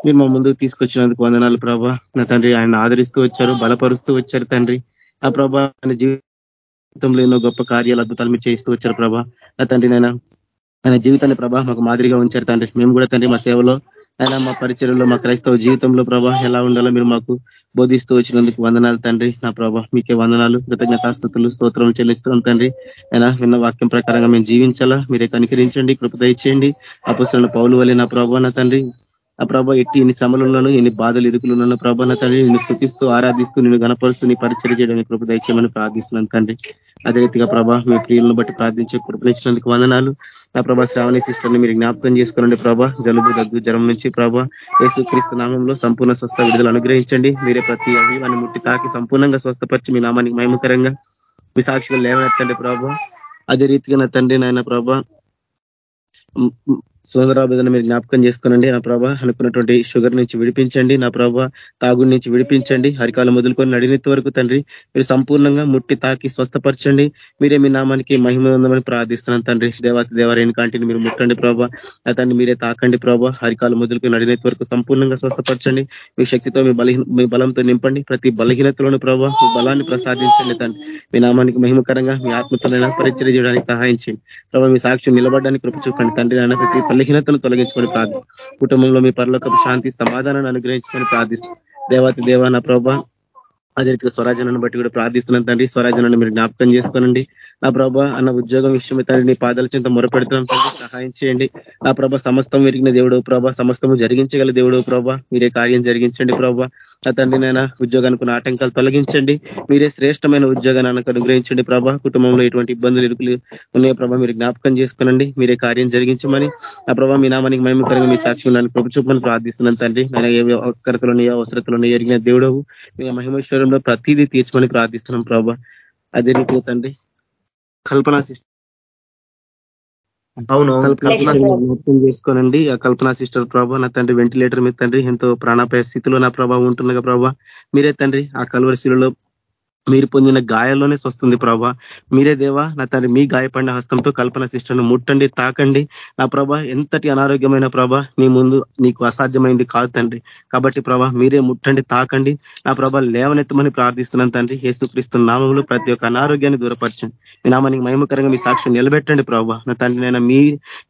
మీరు మా ముందుకు తీసుకొచ్చినందుకు వందనాలు ప్రభా. నా తండ్రి ఆయన ఆదరిస్తూ వచ్చారు బలపరుస్తూ వచ్చారు తండ్రి. ఆ ప్రభా ఆయన జీవితంలో ఎన్నో గొప్ప కార్యాలు అద్భుతాలు మీరు చేస్తూ వచ్చారు ప్రభా. నా తండ్రి నేను ఆయన జీవితాన్ని ప్రభా మాకు మాదిరిగా ఉంచారు తండ్రి. మేము కూడా తండ్రి మా సేవలో ఆయన మా పరిచయంలో మా క్రైస్తవ జీవితంలో ప్రభా ఎలా ఉండాలో మీరు మాకు బోధిస్తూ వచ్చినందుకు వందనాలు తండ్రి. నా ప్రభా మీకే వందనాలు కృతజ్ఞతాస్థుతులు స్తోత్రం చెల్లిస్తున్నాం తండ్రి. అయినా విన్న వాక్యం ప్రకారంగా మేము జీవించాలా? మీరే కనికరించండి కృపద ఇచ్చేయండి అపుస్తున్న పౌలు వలె నా ప్రభా నా తండ్రి. ఆ ప్రభా ఎట్టి ఎన్ని శ్రమలున్నాను ఎన్ని బాధలు ఇరుకులున్నాను ప్రభా నా తండ్రి నిన్ను స్థుతిస్తూ ఆరాధిస్తూ నేను గణపరుస్తూ నీ పరిచయం చేయడానికి కృప దయచేయమని ప్రార్థిస్తున్నాను తండ్రి. అదే రీతిగా ప్రభా మీ ప్రియులను బట్టి ప్రార్థించే కృపనిచ్చినందుకు వందనాలు. నా ప్రభా శ్రావణి సిస్టర్ని మీరు జ్ఞాపకం చేసుకోనండి ప్రభా. జలుబు దగ్గు జ్వరం నుంచి ప్రభా క్రీస్తు నామంలో సంపూర్ణ స్వస్థ విడుదల అనుగ్రహించండి. మీరే ప్రతి అభివాన్ని ముట్టి తాకి సంపూర్ణంగా స్వస్థపరిచి మీ నామానికి మహిమకరంగా మీ సాక్షిగా లేవనెత్తండి ప్రభా. అదే రీతిగా నా తండ్రి నాయన ప్రభా సుందరాబిధను మీరు జ్ఞాపకం చేసుకోనండి. నా ప్రభా అనుకున్నటువంటి షుగర్ నుంచి విడిపించండి. నా ప్రభా తాగుడి నుంచి విడిపించండి. హరికాలం మొదలుకొని నడినెత్తి వరకు తండ్రి మీరు సంపూర్ణంగా ముట్టి తాకి స్వస్థపరచండి. మీరే మీ నామానికి మహిమ ఉందని ప్రార్థిస్తున్నాను తండ్రి. దేవాతి దేవాలయం కాంటిని మీరు ముట్టండి ప్రభా. తండ్రి మీరే తాకండి ప్రభా. హరికాలం మొదలుకొని నడినెత్తి వరకు సంపూర్ణంగా స్వస్థపరచండి. మీ శక్తితో మీ బలహీన మీ బలంతో నింపండి. ప్రతి బలహీనతలోని ప్రభా మీ బలాన్ని ప్రసాదించండి తండ్రి. మీ నామానికి మహిమకరంగా మీ ఆత్మతో పరిచయం చేయడానికి సహాయించండి ప్రభావ మీ సాక్ష్యం నిలబడడానికి కృప చూపండి. తండ్రి నాయన ప్రతి బలహీనతలు తొలగించుకొని ప్రార్థిస్తాం కుటుంబంలో మీ పరలోక శాంతి సమాధానాన్ని అనుగ్రహించుకొని ప్రార్థిస్తాం దేవాతి దేవాన ప్రభా అదే రీతిగా స్వరాజనాన్ని బట్టి కూడా ప్రార్థిస్తున్నాను తండ్రి. స్వరాజనాన్ని మీరు జ్ఞాపకం చేసుకోనండి. ఆ ప్రభ అన్న ఉద్యోగం విషయం తండ్రి నీ పాదాల చింత మొరపెడుతున్నాం తండ్రి సహాయం చేయండి. ఆ ప్రభ సమస్తం విరిగిన దేవుడు ప్రభా సమస్తము జరిగించగల దేవుడు ప్రభా మీరే కార్యం జరిగించండి ప్రభా. ఆ తండ్రి నైనా ఉద్యోగానికి ఆటంకాలు తొలగించండి. మీరే శ్రేష్టమైన ఉద్యోగాన్ని నాకు అనుగ్రహించండి ప్రభా. కుటుంబంలో ఎటువంటి ఇబ్బందులు ఇరుకులు ఉన్నాయో ప్రభ మీరు జ్ఞాపకం చేసుకునండి. మీరే కార్యం జరిగించమని. ఆ ప్రభా మీ నామానికి మహిమకరంగా మీ సాక్షి నన్ను ప్రభుత్వం ప్రార్థిస్తున్నాను తండ్రి నేను ఏ అవసరతలు అవసరతలు ఎరిగిన దేవుడు మీ మహిమేశ్వరంలో ప్రతిదీ తీర్చుకొని ప్రార్థిస్తున్నాం ప్రభా. అదే రీతి తండ్రి కల్పన సిస్టర్. అవును కల్పన చేసుకోనండి. ఆ కల్పన సిస్టర్ ప్రభా నా తండ్రి వెంటిలేటర్ మీద తండ్రి ఎంతో ప్రాణాపాయ స్థితిలో నా ప్రభావం ఉంటుండగా ప్రభా. మీరే తండ్రి ఆ కల్వరిశిలలో మీరు పొందిన గాయాల్లోనే స్వస్తుంది ప్రభా. మీరే దేవా నా తండ్రి మీ గాయపడిన హస్తంతో కల్పన శిష్టను ముట్టండి తాకండి. నా ప్రభా ఎంతటి అనారోగ్యమైన ప్రభా నీ ముందు నీకు అసాధ్యమైంది కాదు తండ్రి. కాబట్టి ప్రభా మీరే ముట్టండి తాకండి. నా ప్రభా లేవనెత్తమని ప్రార్థిస్తున్నాను తండ్రి. యేసుక్రీస్తు నామంలో ప్రతి ఒక్క అనారోగ్యాన్ని దూరపరచండి. మీ నామానికి మహిమకరంగా మీ సాక్ష్యం నిలబెట్టండి ప్రభా. నా తండ్రి నేను మీ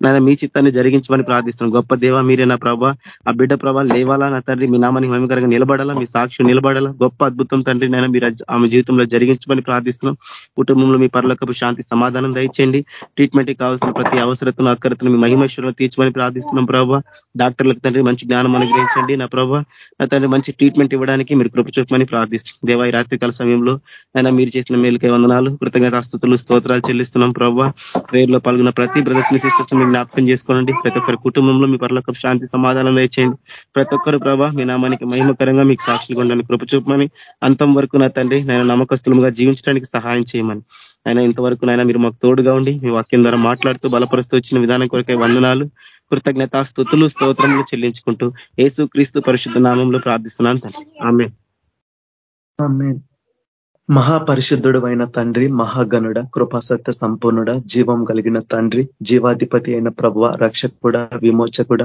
నేను మీ చిత్తాన్ని జరిగించమని ప్రార్థిస్తున్నాను. గొప్ప దేవ మీరే నా ప్రభా. ఆ బిడ్డ ప్రభా లేవాలా నా తండ్రి? మీ నామానికి మహిమకరంగా నిలబడాలా? మీ సాక్ష్యం నిలబడాలా? గొప్ప అద్భుతం తండ్రి. నేను మీరు ఆమె జీవితంలో జరిగించమని ప్రార్థిస్తున్నాం. కుటుంబంలో మీ పర్లకపు శాంతి సమాధానం దయచేయండి. ట్రీట్మెంట్ కావాల్సిన ప్రతి అవసరతను అక్కరతను మీ మహిమేశ్వరంలో తీర్చమని ప్రార్థిస్తున్నాం ప్రభావ డాక్టర్లకు తండ్రి మంచి జ్ఞానం అనుగ్రహించండి. నా ప్రభావ నా తండ్రి మంచి ట్రీట్మెంట్ ఇవ్వడానికి మీరు కృప చూపమని ప్రార్థిస్తున్నాం. దేవా ఈ రాత్రికాల సమయంలో అయినా మీరు చేసిన మేలుకై వందనాలు కృతజ్ఞతాస్తుతులు స్తోత్రాలు చెల్లిస్తున్నాం ప్రభావ ప్రేయర్లో పాల్గొన్న ప్రతి ప్రదర్శన సిస్టర్స్ మీరు జ్ఞాపకం చేసుకోనండి. ప్రతి ఒక్కరి కుటుంబంలో మీ పర్లకు శాంతి సమాధానం దయచేయండి. ప్రతి ఒక్కరు ప్రభావ మీ నామానికి మహిమకరంగా మీకు సాక్షిగా ఉండడానికి కృప చూపమని అంతం వరకు నా తండ్రి నేను నమ్మకస్తులుగా జీవించడానికి సహాయం చేయమని. ఆయన ఇంతవరకు నాయన మీరు మాకు తోడుగా ఉండి మీ వాక్యం ద్వారా మాట్లాడుతూ బలపరుస్తూ వచ్చిన విధానం కొరకే వందనాలు కృతజ్ఞత స్థుతులు స్తోత్రములు చెల్లించుకుంటూ ఏసు క్రీస్తు పరిశుద్ధ నామంలో ప్రార్థిస్తున్నాను తండ్రి. ఆమె మహాపరిశుద్ధుడు అయిన తండ్రి మహాగణుడ కృపాసత్య సంపూర్ణుడ జీవం కలిగిన తండ్రి జీవాధిపతి అయిన ప్రభువ రక్షకుడ విమోచకుడ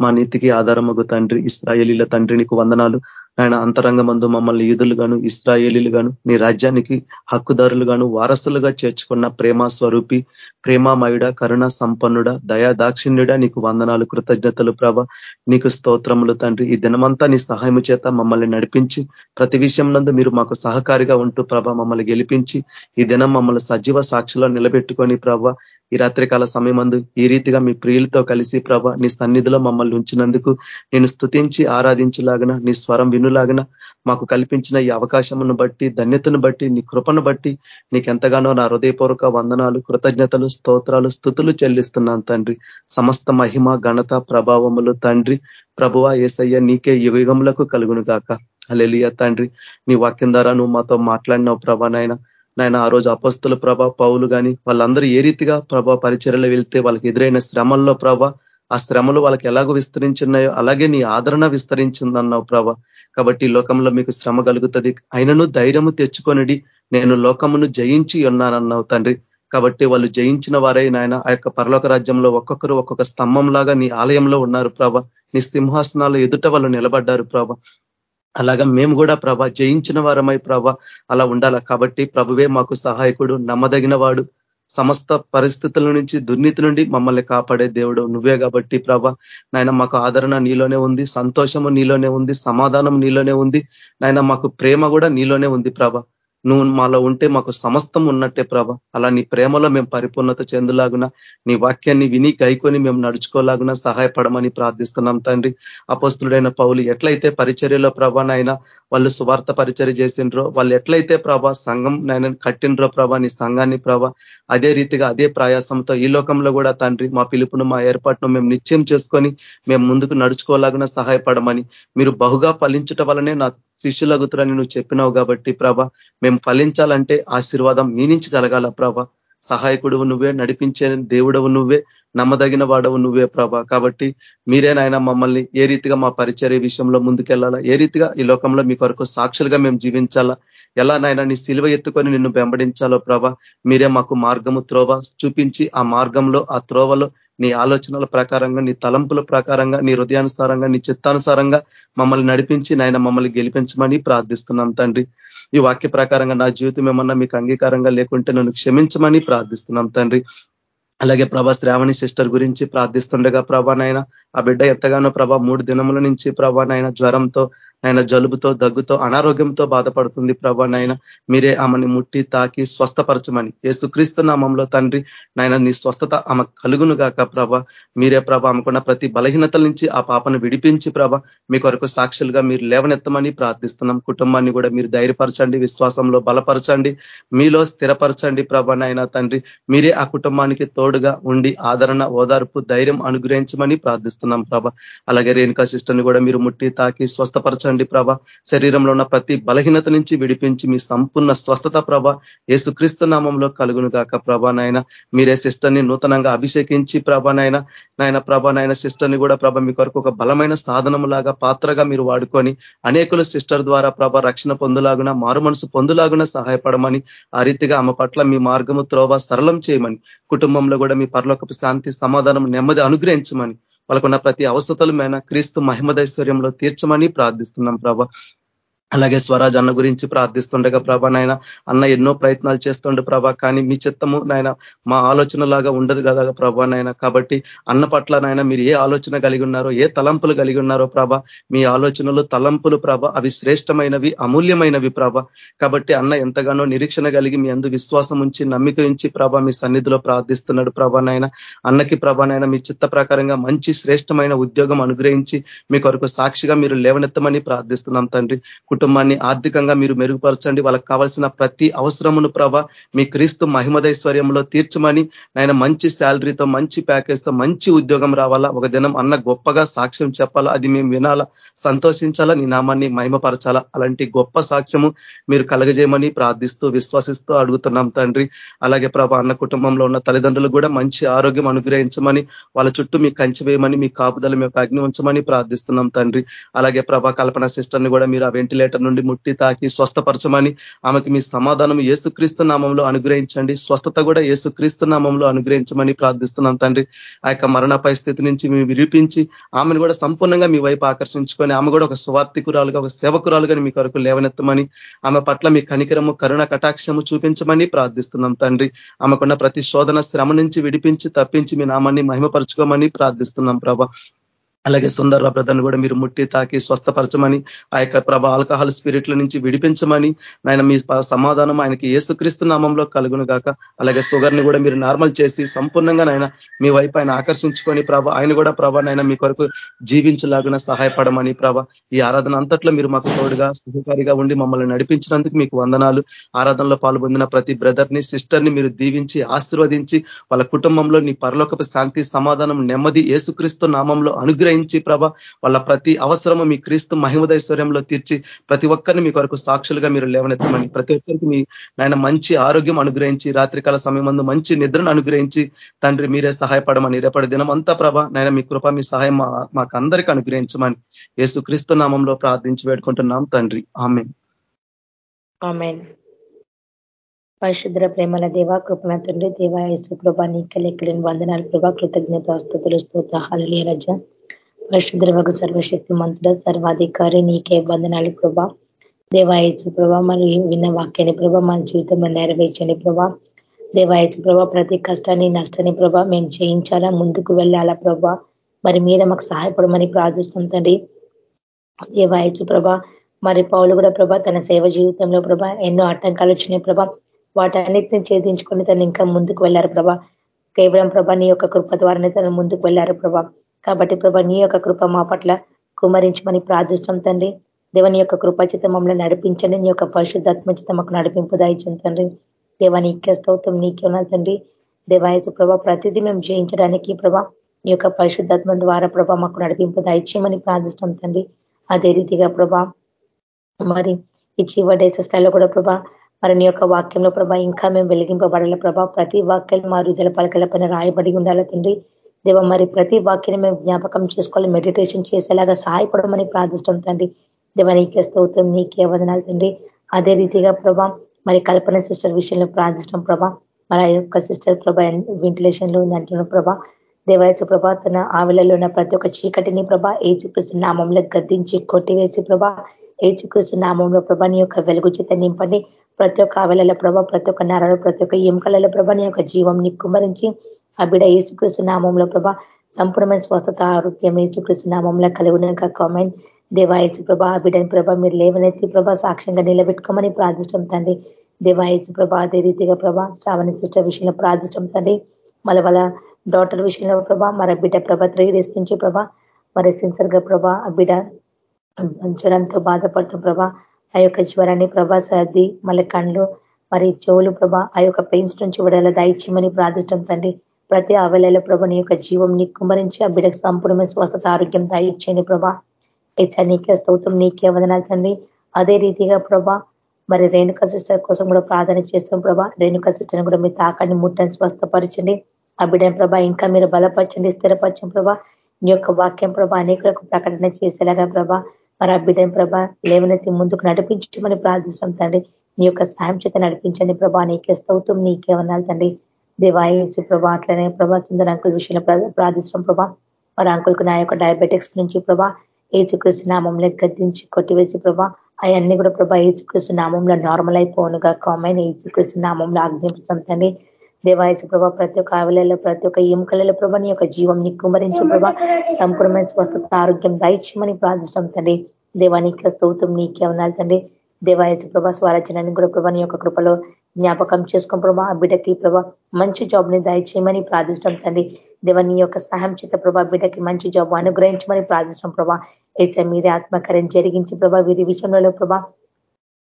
మా నీతికి ఆధారమగు తండ్రి ఇస్రాయేలీల తండ్రి నీకు వందనాలు. ఆయన అంతరంగ మందు మమ్మల్ని ఈదులు గాను ఇస్రాయేలీలు గాను నీ రాజ్యానికి హక్కుదారులు గాను వారసులుగా చేర్చుకున్న ప్రేమ స్వరూపి ప్రేమామయుడ కరుణ సంపన్నుడ దయా దాక్షిణ్యుడ నీకు వందనాలు కృతజ్ఞతలు ప్రభ. నీకు స్తోత్రములు తండ్రి. ఈ దినమంతా నీ సహాయము చేత మమ్మల్ని నడిపించి ప్రతి విషయం మీరు మాకు సహకారిగా ఉంటూ ప్రభ మమ్మల్ని గెలిపించి ఈ దినం మమ్మల్ని సజీవ సాక్షిలో నిలబెట్టుకొని ప్రభ ఈ రాత్రికాల సమయమందు ఈ రీతిగా మీ ప్రియులతో కలిసి ప్రభ నీ సన్నిధిలో మమ్మల్ని ఉంచినందుకు నేను స్థుతించి ఆరాధించలాగన నీ స్వరం వినులాగన మాకు కల్పించిన ఈ అవకాశమును బట్టి ధన్యతను బట్టి నీ కృపను బట్టి నీకెంతగానో నా హృదయపూర్వక వందనాలు కృతజ్ఞతలు స్తోత్రాలు స్థుతులు చెల్లిస్తున్నాను తండ్రి. సమస్త మహిమ ఘనత ప్రభావములు తండ్రి. ప్రభువ ఏసయ్య నీకే యుగములకు కలుగును గాక అలెలియ తండ్రి. నీ వాక్యం ద్వారా నువ్వు మాతో మాట్లాడినావు ప్రభానైనా నాయన ఆ రోజు అపస్తుల ప్రభ పౌలు కానీ వాళ్ళందరూ ఏ రీతిగా ప్రభ పరిచర్లు వెళ్తే వాళ్ళకి ఎదురైన శ్రమల్లో ప్రభ ఆ శ్రమలు వాళ్ళకి ఎలాగో విస్తరించున్నాయో అలాగే నీ ఆదరణ విస్తరించిందన్నావు ప్రభ. కాబట్టి లోకంలో మీకు శ్రమ కలుగుతుంది. అయినను ధైర్యము తెచ్చుకొనిడి నేను లోకమును జయించి ఉన్నానన్నావు తండ్రి. కాబట్టి వాళ్ళు జయించిన వారై నాయన ఆ యొక్క పరలోక రాజ్యంలో ఒక్కొక్కరు ఒక్కొక్క స్తంభం లాగా నీ ఆలయంలో ఉన్నారు ప్రభ. నీ సింహాసనాలు ఎదుట వాళ్ళు నిలబడ్డారు ప్రభ. అలాగా మేము కూడా ప్రభ జయించిన వారమై ప్రభ అలా ఉండాల. కాబట్టి ప్రభువే మాకు సహాయకుడు నమ్మదగిన వాడు సమస్త పరిస్థితుల నుంచి దుర్నీతి నుండి మమ్మల్ని కాపాడే దేవుడు నువ్వే కాబట్టి ప్రభ. నాయన మాకు ఆదరణ నీలోనే ఉంది సంతోషము నీలోనే ఉంది సమాధానం నీలోనే ఉంది. నాయన మాకు ప్రేమ కూడా నీలోనే ఉంది ప్రభ. నువ్వు మాలో ఉంటే మాకు సమస్తం ఉన్నట్టే ప్రభ. అలా నీ ప్రేమలో మేము పరిపూర్ణత చెందులాగున నీ వాక్యాన్ని విని గైకొని మేము నడుచుకోలాగున సహాయపడమని ప్రార్థిస్తున్నాం తండ్రి. అపస్తుడైన పౌలు ఎట్లయితే పరిచర్యలో ప్రభానైనా వాళ్ళు సువార్త పరిచర్య చేసిండ్రో వాళ్ళు ఎట్లయితే ప్రభ సంఘం నాయన కట్టిండ్రో ప్రభ నీ సంఘాన్ని ప్రభ అదే రీతిగా అదే ప్రయాసంతో ఈ లోకంలో కూడా తండ్రి మా పిలుపును మా ఏర్పాటును మేము నిశ్చయం చేసుకొని మేము ముందుకు నడుచుకోలాగున సహాయపడమని మీరు బహుగా ఫలించుట వలనే నా శిష్యులగుతురని నువ్వు చెప్పినావు కాబట్టి ప్రభ మేము ఫలించాలంటే ఆశీర్వాదం మీ నుంచి కలగాల ప్రభ. సహాయకుడు నువ్వే నడిపించే దేవుడవు నువ్వే నమ్మదగిన వాడవు నువ్వే ప్రభ. కాబట్టి మీరే నాయన మమ్మల్ని ఏ రీతిగా మా పరిచర్య విషయంలో ముందుకెళ్ళాలా? ఏ రీతిగా ఈ లోకంలో మీ కొరకు సాక్షులుగా మేము జీవించాలా? ఎలా నాయన నీ సిలువ ఎత్తుకొని నిన్ను వెంబడించాలో ప్రభ మీరే మాకు మార్గము త్రోవ. చూపించి ఆ మార్గంలో ఆ త్రోవలో నీ ఆలోచనల ప్రకారంగా నీ తలంపుల ప్రకారంగా నీ హృదయానుసారంగా నీ చిత్తానుసారంగా మమ్మల్ని నడిపించి నాయన మమ్మల్ని గెలిపించమని ప్రార్థిస్తున్నాం తండ్రి. ఈ వాక్య ప్రకారంగా నా జీవితం ఏమన్నా మీకు అంగీకారంగా లేకుంటే నన్ను క్షమించమని ప్రార్థిస్తున్నాం తండ్రి. అలాగే ప్రభా శ్రావణి సిస్టర్ గురించి ప్రార్థిస్తుండగా ప్రభా నాయన ఆ బిడ్డ ఎంతగానో ప్రభా మూడు దినముల నుంచి ప్రభానైనా జ్వరంతో ఆయన జలుబుతో దగ్గుతో అనారోగ్యంతో బాధపడుతుంది. ప్రభా నాయన మీరే ఆమెని ముట్టి తాకి స్వస్థపరచమని. ఏసుక్రీస్తు నామంలో తండ్రి నాయన నీ స్వస్థత ఆమె కలుగును గాక ప్రభ. మీరే ప్రభ ఆమెకున్న ప్రతి బలహీనతల నుంచి ఆ పాపను విడిపించి ప్రభ మీ కొరకు సాక్షులుగా మీరు లేవనెత్తమని ప్రార్థిస్తున్నాం. కుటుంబాన్ని కూడా మీరు ధైర్యపరచండి విశ్వాసంలో బలపరచండి మీలో స్థిరపరచండి ప్రభ నాయన తండ్రి. మీరే ఆ కుటుంబానికి తోడుగా ఉండి ఆదరణ ఓదార్పు ధైర్యం అనుగ్రహించమని ప్రార్థిస్తున్నాం ప్రభ. అలాగే రేణుకా సిస్టర్ని కూడా మీరు ముట్టి తాకి స్వస్థపరచండి. తండ్రి ప్రభ. శరీరంలో ఉన్న ప్రతి బలహీనత నుంచి విడిపించి మీ సంపూర్ణ స్వస్థత ప్రభ. ఏసుక్రీస్తు నామంలో కలుగును కాక ప్రభా నాయన. మీరే సిస్టర్ని నూతనంగా అభిషేకించి ప్రభా నాయన. నాయన ప్రభా నాయన సిస్టర్ని కూడా ప్రభ మీ కొరకు ఒక బలమైన సాధనములాగా పాత్రగా మీరు వాడుకొని అనేకులు సిస్టర్ ద్వారా ప్రభ రక్షణ పొందులాగున మారు మనసు పొందులాగున సహాయపడమని ఆ రీతిగా ఆమె పట్ల మీ మార్గము త్రోవ సరళం చేయమని కుటుంబంలో కూడా మీ పరలోకపు శాంతి సమాధానం నెమ్మది అనుగ్రహించమని వాళ్ళకున్న ప్రతి అవసరతలు మేన క్రీస్తు మహిమదైశ్వర్యంలో తీర్చమని ప్రార్థిస్తున్నాం ప్రభా. అలాగే స్వరాజ్ అన్న గురించి ప్రార్థిస్తుండగా ప్రభా నాయన అన్న ఎన్నో ప్రయత్నాలు చేస్తుండే ప్రభా కానీ మీ చిత్తము నాయన మా ఆలోచన లాగా ఉండదు కదా ప్రభా నాయన. కాబట్టి అన్న పట్ల నాయన మీరు ఏ ఆలోచన కలిగి ఉన్నారో ఏ తలంపులు కలిగి ఉన్నారో ప్రభ మీ ఆలోచనలు తలంపులు ప్రభ అవి శ్రేష్టమైనవి అమూల్యమైనవి ప్రభ. కాబట్టి అన్న ఎంతగానో నిరీక్షణ కలిగి మీ అందు విశ్వాసం ఉంచి నమ్మిక ఉంచి ప్రభ మీ సన్నిధిలో ప్రార్థిస్తున్నాడు ప్రభా నాయన. అన్నకి ప్రభా నాయన మీ చిత్త ప్రకారంగా మంచి శ్రేష్టమైన ఉద్యోగం అనుగ్రహించి మీ కొరకు సాక్షిగా మీరు లేవనెత్తమని ప్రార్థిస్తున్నాం తండ్రి. కుటుంబాన్ని ఆర్థికంగా మీరు మెరుగుపరచండి. వాళ్ళకి కావాల్సిన ప్రతి అవసరమును ప్రభ మీ క్రీస్తు మహిమదైశ్వర్యంలో తీర్చమని ఆయన మంచి శాలరీతో మంచి ప్యాకేజ్తో మంచి ఉద్యోగం రావాలా? ఒక దినం అన్న గొప్పగా సాక్ష్యం చెప్పాలా? అది మేము వినాలా? సంతోషించాలా? నీ నామాన్ని మహిమపరచాలా? అలాంటి గొప్ప సాక్ష్యము మీరు కలగజేయమని ప్రార్థిస్తూ విశ్వసిస్తూ అడుగుతున్నాం తండ్రి. అలాగే ప్రభా అన్న కుటుంబంలో ఉన్న తల్లిదండ్రులు కూడా మంచి ఆరోగ్యం అనుగ్రహించమని వాళ్ళ చుట్టూ మీ కంచి వేయమని మీ కాపుదల మీకు అగ్ని ఉంచమని ప్రార్థిస్తున్నాం తండ్రి. అలాగే ప్రభా కల్పన సిస్టర్ని కూడా మీరు ఆ వెంటిలే వెంటిలేటర్ నుండి ముట్టి తాకి స్వస్థపరచమని ఆమెకి మీ సమాధానం ఏసుక్రీస్తు నామంలో అనుగ్రహించండి. స్వస్థత కూడా ఏసుక్రీస్తు నామంలో అనుగ్రహించమని ప్రార్థిస్తున్నాం తండ్రి. ఆ యొక్క మరణ పరిస్థితి నుంచి మేము విరిపించి ఆమెను కూడా సంపూర్ణంగా మీ వైపు ఆకర్షించుకొని ఆమె కూడా ఒక స్వార్థికురాలుగా ఒక సేవకురాలుగా మీ కొరకు లేవనెత్తమని ఆమె పట్ల మీ కనికరము కరుణ కటాక్షము చూపించమని ప్రార్థిస్తున్నాం తండ్రి. ఆమెకున్న ప్రతి శోధన శ్రమ నుంచి విడిపించి తప్పించి మీ నామాన్ని మహిమపరచుకోమని ప్రార్థిస్తున్నాం ప్రభా. అలాగే సుందర బ్రదర్ని కూడా మీరు ముట్టి తాకి స్వస్థపరచమని ఆ యొక్క ప్రభ ఆల్కహాల్ స్పిరిట్ల నుంచి విడిపించమని ఆయన మీ సమాధానం ఆయనకి ఏసుక్రీస్తు నామంలో కలుగును గాక. అలాగే షుగర్ని కూడా మీరు నార్మల్ చేసి సంపూర్ణంగా నాయన మీ వైపు ఆయన ఆకర్షించుకొని ప్రభ ఆయన కూడా ప్రభ నాయన మీ కొరకు జీవించలాగిన సహాయపడమని ప్రభ ఈ ఆరాధన అంతట్లో మీరు మాకు తోడుగా సహకారిగా ఉండి మమ్మల్ని నడిపించినందుకు మీకు వందనాలు. ఆరాధనలో పాల్పొందిన ప్రతి బ్రదర్ని సిస్టర్ని మీరు దీవించి ఆశీర్వదించి వాళ్ళ కుటుంబంలో నీ పరలోకపు శాంతి సమాధానం నెమ్మది ఏసుక్రీస్తు నామంలో అనుగ్రహం అనుగ్రహించి ప్రభ వాళ్ళ ప్రతి అవసరము మీ క్రీస్తు మహిమదైశ్వర్యంలో తీర్చి ప్రతి ఒక్కరిని మీ కొరకు సాక్షులుగా మీరు లేవనెత్తమని ప్రతి ఒక్కరికి మీ నాయన మంచి ఆరోగ్యం అనుగ్రహించి రాత్రికాల సమయం మంచి నిద్రను అనుగ్రహించి తండ్రి మీరే సహాయపడమని రేపటి దినం అంతా ప్రభ నాయన మీ కృప మీ సహాయం మాకు అందరికీ అనుగ్రహించమని యేసు క్రీస్తు నామంలో ప్రార్థించి వేడుకుంటున్నాం తండ్రి. ఆమె పరిశుద్ర ప్రేమల దేవ కృపణ తండ్రి దేవ యేసు ప్రభా నీకే లెక్కలేని వందనాలు ప్రభా కృతజ్ఞత స్థుతులు స్తోత రజ. పరిశుద్రవకు సర్వశక్తి మంతుడ సర్వాధికారి నీకే బంధనాలు ప్రభా. దేవాయచు ప్రభా మరి విన్న వాక్యాన్ని ప్రభా మన జీవితంలో నెరవేర్చండి ప్రభా. దేవాయచు ప్రభా ప్రతి కష్టాన్ని నష్టాన్ని ప్రభా మేము చేయించాలా ముందుకు వెళ్ళాలా ప్రభా. మరి మీద మాకు సహాయపడమని ప్రార్థిస్తుంటండి దేవాయచు ప్రభా మరి పౌలు కూడా ప్రభా తన సేవ జీవితంలో ప్రభా ఎన్నో ఆటంకాలు వచ్చినాయి ప్రభా. వాటన్నిటిని ఛేదించుకొని తను ఇంకా ముందుకు వెళ్ళారు ప్రభా. కేవలం ప్రభా నీ యొక్క కృప ద్వారానే తను ముందుకు వెళ్ళారు ప్రభా. కాబట్టి ప్రభ నీ యొక్క కృప మా పట్ల కుమరించమని ప్రార్థిస్తాం తండ్రి. దేవని యొక్క కృపచిత మమ్మల్ని నడిపించండి. నీ యొక్క పరిశుద్ధాత్మచిత మాకు నడిపింపు దాయించండి తండ్రి. దేవ నీకే స్తోత్రం నీకే ఉన్నది తండ్రి. దేవాయసు ప్రభ ప్రతిదీ మేము జయించడానికి ప్రభా నీ యొక్క పరిశుద్ధాత్మ ద్వారా ప్రభా మాకు నడిపింపు దాయిచ్చేయమని ప్రార్థిస్తాం తండ్రి. అదే రీతిగా ప్రభా మరి ఈ చివరి స్థాయిలో కూడా ప్రభా మరి నీ యొక్క వాక్యంలో ప్రభా ఇంకా మేము వెలిగింపబడాల ప్రభా ప్రతి వాక్యం మా రుదల పలకల పైన రాయబడి ఉండాలి తండ్రి. దేవ మరి ప్రతి వాక్యాన్ని మేము జ్ఞాపకం చేసుకోవాలి మెడిటేషన్ చేసేలాగా సహాయపడమని ప్రార్థిస్తాం తండ్రి. దేవ నీకే స్తోత్రం నీకే వదనాలు తండ్రి. అదే రీతిగా ప్రభా మరి కల్పన సిస్టర్ విషయంలో ప్రార్థిస్తాం ప్రభా. మరి ఆ యొక్క సిస్టర్ ప్రభా వెంటిలేషన్లో ఉందంటున్న ప్రభా. దేవాయచ ప్రభా తన ఆవిలలో ఉన్న ప్రతి ఒక్క చీకటిని ప్రభా ఏచుకృష్ణ నామంలో గద్దించి కొట్టివేసి ప్రభా ఏచుకృష్ణ నామంలో ప్రభా నీ యొక్క వెలుగు చేత నింపండి. ప్రతి ఒక్క ఆవిలలో ప్రభా ప్రతి ఒక్క నరలో ప్రతి ఒక్క ఎముకలలో ప్రభా నీ యొక్క జీవం ని కుమరించి ఆ బిడ ఏసుకృష్ణ నామంలో ప్రభా సంపూర్ణమైన స్వస్థత ఆరోగ్యం ఏసుకృష్ణ నామంలో కలిగినాక కామెంట్. దేవాయచు ప్రభా ఆ బిడ్డని ప్రభా మీరు లేవనెత్తి ప్రభా సాక్ష్యంగా నిలబెట్టుకోమని ప్రార్థిష్టం తండ్రి. దేవాయచు ప్రభా అదే రీతిగా ప్రభా శ్రావణ సిస్టర్ విషయంలో ప్రార్థిష్టం తండ్రి. మళ్ళీ వాళ్ళ డాక్టర్ విషయంలో ప్రభా మరి బిడ్డ ప్రభా త్రీ డేస్ నుంచి ప్రభా మరి సిన్సర్గా ప్రభా ఆ బిడ్డ జ్వరంతో బాధపడుతున్న ప్రభా ఆ యొక్క జ్వరాన్ని ప్రభా సర్ది మళ్ళీ కండ్లు మరి చెవులు ప్రభా ఆ యొక్క పెయిన్స్ నుంచి విడాల దయచేయమని ప్రార్థిష్టం తండ్రి. ప్రతి అవలలో ప్రభ నీ యొక్క జీవం నీ కుమరించి ఆ బిడ్డకు సంపూర్ణమైన స్వస్థత ఆరోగ్యం దాయిచ్చేయండి ప్రభా. ఇచ్చా నీకే స్తోత్రం నీకే వదనాలు తండ్రి. అదే రీతిగా ప్రభా మరి రేణుక సిస్టర్ కోసం కూడా ప్రార్థన చేస్తాం ప్రభా. రేణుక సిస్టర్ కూడా మీరు తాకాన్ని ముట్టని స్వస్థపరచండి. ఆ బిడ్డని ప్రభా ఇంకా మీరు బలపరచండి స్థిరపరచం ప్రభా. నీ యొక్క వాక్యం ప్రభా అనేకులకు ప్రకటన చేసేలాగా ప్రభా. మరి ఆ బిడ్డని ప్రభా లేవనెత్తి ముందుకు నడిపించమని ప్రార్థిస్తాం తండ్రి. నీ యొక్క సాయం చేత నడిపించండి ప్రభా. నీకే స్తోత్రం నీకే వనాలి తండ్రి. దేవాయేసు ప్రభా అట్లనే ప్రభా సుందర అంకుల్ విషయంలో ప్రార్థిస్తాం ప్రభా. మరి అంకుల్కి నా యొక్క డయాబెటిక్స్ నుంచి ప్రభా ఏచుకృష్ణ నామంలో గద్దించి కొట్టివేసి ప్రభా అవన్నీ కూడా ప్రభా ఏచుకృష్ణ నామంలో నార్మల్ అయిపోనుగా కామైన ఏచుకృష్ణ నామంలో ఆజ్ఞాపిస్తాం తండ్రి. దేవాయసు ప్రభా ప్రతి ఒక్క ఆవిలలో ప్రతి ఒక్క ఎముకలలో ప్రభా నీ యొక్క జీవం ని కుమరించి ప్రభా. సంపూర్ణమైన స్వస్థత ఆరోగ్యం దాయిచ్చమని ప్రార్థిస్తాం తండ్రి. దేవానికి స్తోత్రం నీకే ఉన్నారు తండ్రి. దేవాయచు ప్రభా స్వరాజ్యాన్ని కూడా ప్రభా నీ యొక్క కృపలో జ్ఞాపకం చేసుకోం ప్రభా బిడ్డకి ప్రభా మంచి జాబ్ని దయచేయమని ప్రార్థించడం తండ్రి. దేవ నీ యొక్క సహాయం చేత ప్రభా బిడ్డకి మంచి జాబ్ అనుగ్రహించమని ప్రార్థించడం ప్రభా. ఏసే మీరే ఆత్మకార్యం జరిగించి ప్రభా వీరి విషయంలో ప్రభా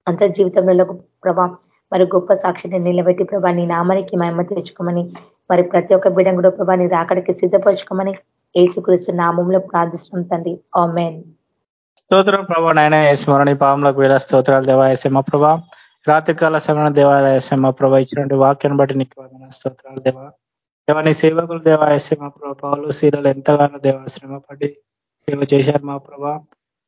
అంతర్ జీవితంలో ప్రభా మరి గొప్ప సాక్షిని నిలబెట్టి ప్రభా నీ నామానికి మహిమ తెచ్చుకోమని మరి ప్రతి ఒక్క బిడ్డ కూడా ప్రభా నీ రాకడికి సిద్ధపరచుకోమని ఏసుక్రీస్తు నామంలో ప్రార్థిష్టం తండ్రి. ఆమెన్. స్తోత్రం ప్రభా నాయన స్మరణి పాములకు వేల స్తోత్రాలు దేవాయసమ్మ ప్రభా. రాత్రికాల సమయం దేవాలయసమ్మ ప్రభా ఇచ్చినటువంటి వాక్యాన్ని బట్టి నీకు స్తోత్రాలు దేవా. దేవా నీ సేవకులు దేవాయసమ్మ ప్రభా పౌలు సీరలు ఎంతగానో దేవా శ్రమ పడి సేవ చేశారు మా ప్రభా.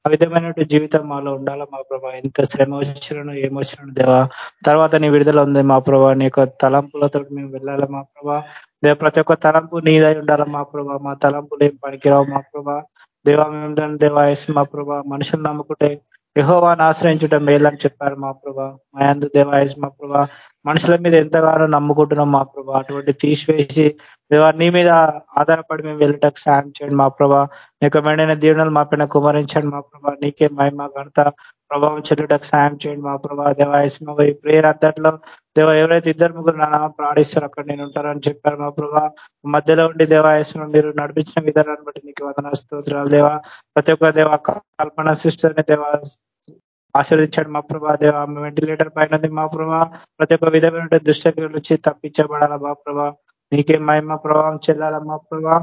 ఆ విధమైనటువంటి జీవితం మాలో ఉండాలా మా ప్రభా. ఎంత శ్రమ వచ్చినను ఏమొచ్చినను దేవా. తర్వాత నీ విడుదల ఉంది మా ప్రభా. నీ యొక్క తలంపులతో మేము వెళ్ళాలా మా ప్రభా. దేవ ప్రతి ఒక్క తలంపు నీదై ఉండాలా మా ప్రభా. మా తలంపులు ఏం పనికిరావు మా ప్రభా. దేవా మేము దేవా మా ప్రభా. మనుషులు నమ్ముకుంటే యహోవాన్ని ఆశ్రయించడం మేలని చెప్పారు మా ప్రభా. మా అందు దేవాయస్ మా ప్రభా. మనుషుల మీద ఎంతగానో నమ్ముకుంటున్నాం మా ప్రభా. అటువంటి తీసివేసి దేవా నీ మీద ఆధారపడి మేము వెళ్ళటకు సాయం చేయండి మా ప్రభా. నీకు మెండైన దీవెనలు మా పైన కుమరించండి మా ప్రభా. నీకే మహిమ ఘనత ప్రభావం చెల్లుటకు సాయం చేయండి మా ప్రభా. దేవాయస్ మా ఈ ప్రేయర్ అంతట్లో దేవ ఎవరైతే ఇద్దరు ముగ్గురు నా నామం ప్రాణిస్తారు అక్కడ నేను ఉంటారని చెప్పారు మా ప్రభా. మధ్యలో ఉండి దేవాయస్మ మీరు నడిపించిన విధానాన్ని బట్టి నీకు వదన స్తోత్రాలు దేవా. ప్రతి ఒక్క దేవ కల్పన సిస్టర్ని దేవా ఆశీర్వదించాడు మా ప్రభా. దేవ వెంటిలేటర్ పైన మా ప్రభా. ప్రతి ఒక్క విధమైన దుష్టక్రియలు వచ్చి తప్పించబడాలా మా ప్రభా. నీకే మహిమ ప్రభావం చెల్లాల మా ప్రభా.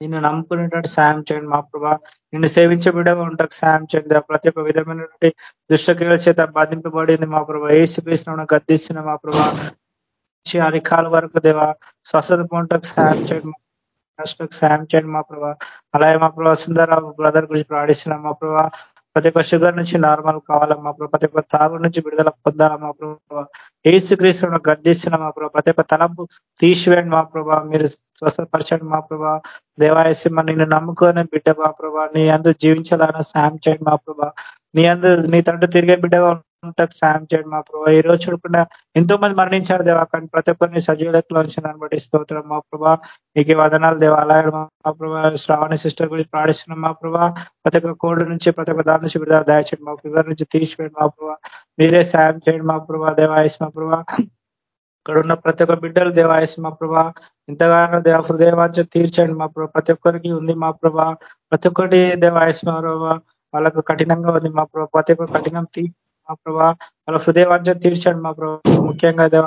నిన్ను నమ్ముకునేటువంటి సాయం చేయండి. మా ప్రభా నిన్ను సేవించే బిడగా ఉంటాకు సాయం చేయండి. ప్రతి ఒక్క విధమైనటువంటి దుష్టక్రియల చేత బాధింపబడింది మా ప్రభా. ఏసు కృష్ణ గద్దిస్తున్న మా ప్రభా. అరికాల వరకు దేవా స్వస్థత పొంటకు సాయం చేయండి. రాష్ట్రకు సాయం చేయండి మా ప్రభా. అలాగే మా ప్రభా సుందరరావు బ్రదర్ గురించి ప్రాణిస్తున్నాం మా ప్రభా ప్రతి ఒక్క షుగర్ నుంచి నార్మల్ కావాలమ్మా ప్రతి ఒక్క తాగు నుంచి విడుదల పొందాలమ్మా ప్రభావ ఏసు క్రీస్తులను గర్దిస్తున్నాం మా ప్రభావ ప్రతి ఒక్క తలంపు తీసివేయండి మా ప్రభా. మీరు స్వస్థపరచండి మా ప్రభా. దేవాయసింహ నిన్ను నమ్ముకొని బిడ్డ మా ప్రభా. నీ అందు జీవించాలని సాయం చేయండి మా ప్రభా. నీ అందు నీ తండ్రి తిరిగే బిడ్డగా ఉంటకు సాయం చేయండి మా ప్రభావ ఈ రోజు చూడకుండా ఎంతో మంది మరణించారు దేవా కానీ ప్రతి ఒక్కరిని సజీవులకులో వచ్చిన దాన్ని బట్టి స్తోత్రం మా ప్రభా నీకు వదనాలు దేవా అలాగే మా ప్రభా శ్రావణి సిస్టర్ గురించి ప్రాణిస్తున్నాం మా ప్రభా ప్రతి ఒక్క కోల్డ్ నుంచి ప్రతి ఒక్క దాని నుంచి విడుదల దాచండి మా ఫీవర్ నుంచి తీసివేయండి మా ప్రభా మీరే సాయం చేయండి మా ప్రభా దేవాయస్ మా ప్రభా ఇక్కడ ఉన్న ప్రతి ఒక్క బిడ్డలు దేవాయస్ మా ప్రభా ఇంతగానో దేవ హృదయవాంచ తీర్చండి మా ప్రభా ప్రతి ఒక్కరికి ఉంది మా ప్రభా ప్రతి ఒక్కటి దేవాయస్ మా ప్రభా వాళ్ళకు కఠినంగా ఉంది మా ప్రభా ప్రతి ఒక్క కఠినం తీ మా ప్రభా. వాళ్ళ హృదయవాంఛ తీర్చండి మా ప్రభా. ముఖ్యంగా దేవ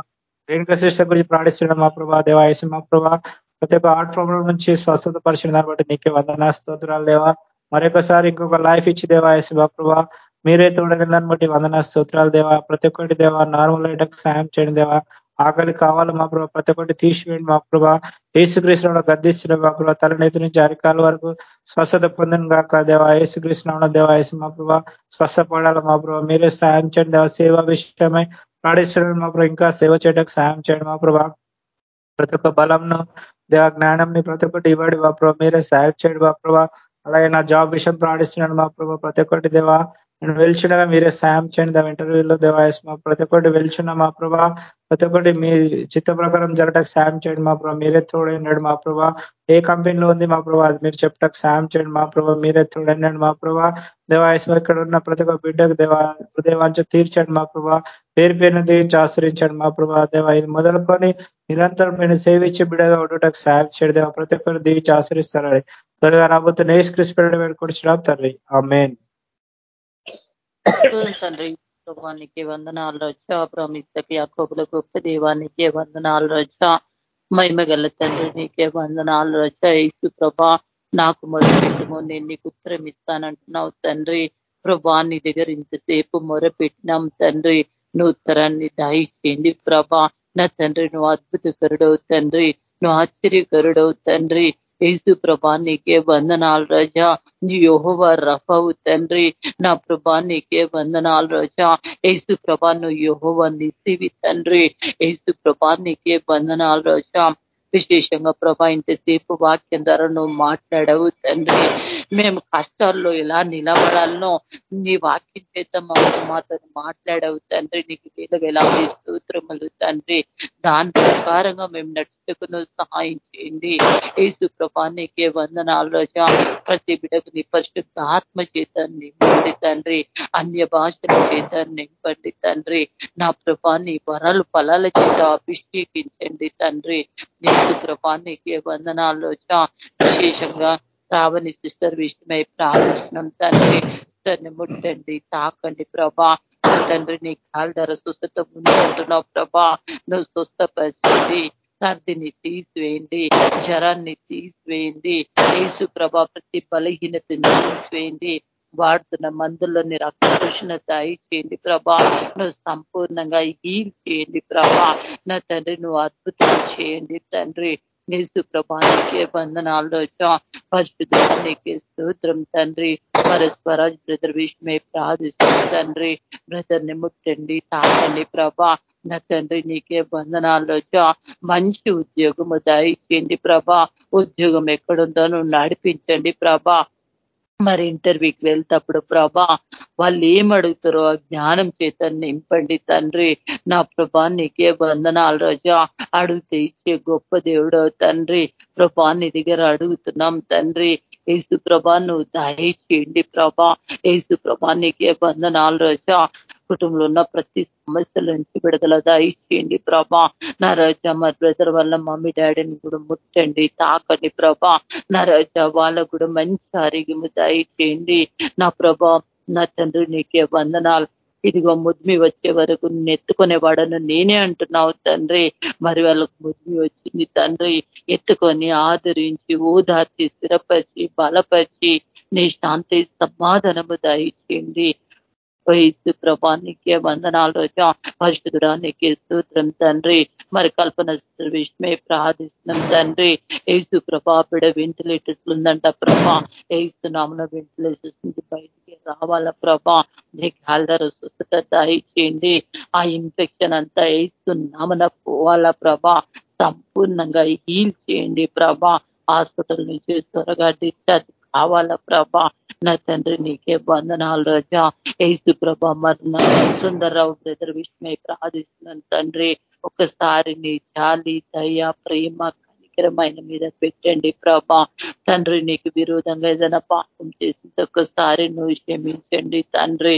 రేణుక సిస్టర్ గురించి ప్రాణిస్తున్నాం మా ప్రభా. దేవాయసి మా ప్రభా. ప్రతి ఒక్క హార్ట్ ప్రాబ్లం నుంచి స్వస్థత పరిచిన దాన్ని బట్టి నీకే వందనా స్తోత్రాలు దేవా. మరొకసారి ఇంకొక లైఫ్ ఇచ్చి దేవాయసి మా ప్రభా. మీరే తోడని దాన్ని బట్టి వందనా స్తోత్రాలు దేవా. ప్రతి ఒక్కటి దేవా నార్మల్ ఐటకు సాయం చేయండి దేవా. ఆకలి కావాలి మా ప్రభా ప్రతి ఒక్కటి తీసివేయండి మా ప్రభా ఏసుకృష్ణ గద్దిస్తున్న మా ప్రభా తలనేతి నుంచి అరికాల వరకు స్వస్థత పొందని కాక దేవా ఏసుకృష్ణ దేవా ఏసు మా ప్రభా స్వస్థపడాలి మా ప్రభా మీరే సాయం చేయండి దేవా సేవా విషయమై ప్రాణిస్తున్నాడు మా ప్రభా ఇంకా సేవ చేయడానికి సాయం చేయండి మా ప్రభా ప్రతి ఒక్క బలంను దేవ జ్ఞానంని ప్రతి ఒక్కటి ఇవ్వడి మా ప్రభా మీరే సాయం చేయండి మా ప్రభా అలాగే నా జాబ్ విషయం ప్రాణిస్తున్నాడు మా ప్రభా ప్రతి ఒక్కటి దేవా నేను వెళ్చుండగా మీరే సాయం చేయండి. దాని ఇంటర్వ్యూలో దేవాయస్ మా ప్రతి ఒక్కటి వెళ్చున్న మా ప్రభా ప్రతి ఒక్కటి మీ చిత్త ప్రకారం జరగటానికి సాయం చేయండి మా ప్రభా. మీరే తోడైనాడు మా ప్రభా. ఏ కంపెనీలో ఉంది మా ప్రభా అది మీరు చెప్పటకు సాయం చేయండి మా ప్రభా. మీరే తోడైనాడు మా ప్రభా. దేవాయస్మ ఇక్కడ ఉన్న ప్రతి ఒక్క బిడ్డకు దేవా హృదయవాంచ తీర్చండి మా ప్రభా. పేరు పేరును దీవించి ఆశ్రయించండి మా ప్రభా. దేవా ఇది మొదలుకొని నిరంతరం నేను సేవించి బిడ్డగా ఉండటకు సాయం చేయడు. దేవా ప్రతి ఒక్కరు దీవించి ఆశ్రయిస్తారని త్వరగా రాబోతున్న నేస్ క్రిస్పెడ్ వేడుకొని తండ్రి. ఆ మెయిన్ తండ్రి ప్రభానికి వందనాలు రోజా. ప్రమిస్తకి అకోబుల గొప్ప దేవానికి వందనాలు రోజా. మహిమగల తండ్రి నీకే వందనాలు రోజా. ఈసు ప్రభా నాకు మొరపెట్టుమో నేను నీకు ఉత్తరం ఇస్తానంటున్నావు తండ్రి. ప్రభా నీ దగ్గర ఇంతసేపు మొరపెట్టినాం తండ్రి. నువ్వు ఉత్తరాన్ని దాయిచేయండి ప్రభా. నా తండ్రి నువ్వు అద్భుతకరుడవు తండ్రి. నువ్వు ఆశ్చర్యకరుడవు తండ్రి. ఏసు ప్రభా నీకే వందనాలు రజా నీ యోహోవ రఫవు తండ్రి నా ప్రభా నీకే వందనాలు రజా ఏసు ప్రభా నువ్వు యోహోవ నిసివి తండ్రి ఏసు ప్రభా నీకే వందనాలు రజా విశేషంగా ప్రభా ఇంతసేపు వాక్యం ద్వారా నువ్వు మాట్లాడవు తండ్రి మేము కష్టాల్లో ఎలా నిలబడాలనో నీ వాక్యం చేత మాతో మాట్లాడవు తండ్రి. నీకు వేల ఎలా స్తోత్రములు తండ్రి. దాని ప్రకారంగా మేము నడుచుకుని సహాయం చేయండి. ఏసు ప్రభా నీకే వందనాలు రోజా. ప్రతి బిడకు నీ పరిశుద్ధ ఆత్మ చేత నింపండి తండ్రి. అన్య భాషల చేత నింపండి తండ్రి. నా ప్రభా నీ వరాలు ఫలాల చేత అభిషేకించండి తండ్రి. యేసు ప్రభా నీకే వందనాలు రోజా. విశేషంగా రావని సిస్టర్ విషయమై ప్రార్థిస్తున్నాం. తండ్రి సిస్టర్ని ముట్టండి తాకండి ప్రభా. తండ్రి నీ కాలు ధర స్వస్థత ఉందంటున్నావు ప్రభా. నువ్వు స్వస్థపరిచింది సర్దిని తీసివేయండి. జ్వరాన్ని తీసివేయండి. యేసు ప్రభా ప్రతి బలహీనతని తీసివేయండి. వాడుతున్న మందుల్లోని రక్తపోషణ చేయండి ప్రభా. నువ్వు సంపూర్ణంగా హీల్ చేయండి ప్రభా. నా తండ్రి నువ్వు అద్భుతం చేయండి తండ్రి. యేసు ప్రభానికే వందనాలు రోజా పరిశుద్ధానికి స్తోత్రం తండ్రి. పరస్పరాజ్ బ్రదర్ విష్మే ప్రార్థిస్తుంది తండ్రి. బ్రదర్ని ముట్టండి తాకండి ప్రభా. నా తండ్రి నీకే బంధనాల్లో మంచి ఉద్యోగము దయచేయండి ప్రభా. ఉద్యోగం ఎక్కడుందో నువ్వు నడిపించండి ప్రభా. మరి ఇంటర్వ్యూకి వెళ్తప్పుడు ప్రభా వాళ్ళు ఏం అడుగుతారో ఆ జ్ఞానం చేత నింపండి తండ్రి. నా ప్రభా నీకే బంధనాలు రోజా. అడిగితే ఇచ్చే గొప్ప దేవుడు తండ్రి. ప్రభా నీ దగ్గర అడుగుతున్నాం తండ్రి. ఏసు ప్రభా నువ్వు దయచేయండి ప్రభా. ఏసు ప్రభా నీకే బంధనాలు రోజా. కుటుంబంలో ఉన్న ప్రతి సమస్యల నుంచి విడుదల దయచేయండి ప్రభా. నా రాజా మా బ్రదర్ వల్ల మమ్మీ డాడీని కూడా ముట్టండి తాకండి ప్రభా. నా రాజా వాళ్ళకు కూడా మంచి ఆరోగ్యము దయచేయండి నా ప్రభా నా తండ్రి నీకే వందనాలు. ఇదిగో ముద్మి వచ్చే వరకు ఎత్తుకునే వాడను నేనే అంటున్నావు తండ్రి. మరి వాళ్ళకు ముద్మి వచ్చింది తండ్రి. ఎత్తుకొని ఆదరించి ఓదార్చి స్థిరపరిచి బలపరిచి నీ శాంతి సమాధానము దయచేయండి ఇసు ప్రభా నీకే వందనాలు రోజా. పరిశుద్ధుడా నీకే స్తోత్రం తండ్రి. మరి కల్పన విష్మే ప్రార్థిస్తున్నాం తండ్రి. ఏసు ప్రభా బిడ వెంటిలేటర్స్ ఉందంట ప్రభా. ఏస్తున్నామున వెంటిలేటర్స్ నుంచి బయటికి రావాల ప్రభా. హాల్దర స్వస్థత దయచేయండి. ఆ ఇన్ఫెక్షన్ అంతా వేస్తున్నామన పోవాల ప్రభా. సంపూర్ణంగా హీల్ చేయండి ప్రభా. హాస్పిటల్ నుంచి త్వరగా డిశ్చార్జ్ కావాల ప్రభా? నా తండ్రి నీకే బంధనాలు రోజా. ఏసు ప్రభా మరణ సుందరరావు బ్రదర్ విష్ణు ప్రార్థిస్తున్నాను తండ్రి. ఒకసారి నీ జాలి దయ ప్రేమ కనికరమైన మీద పెట్టండి ప్రభా. తండ్రి నీకు విరోధంగా ఏదైనా పాపం చేసింది ఒక్కసారి నువ్వు క్షమించండి తండ్రి.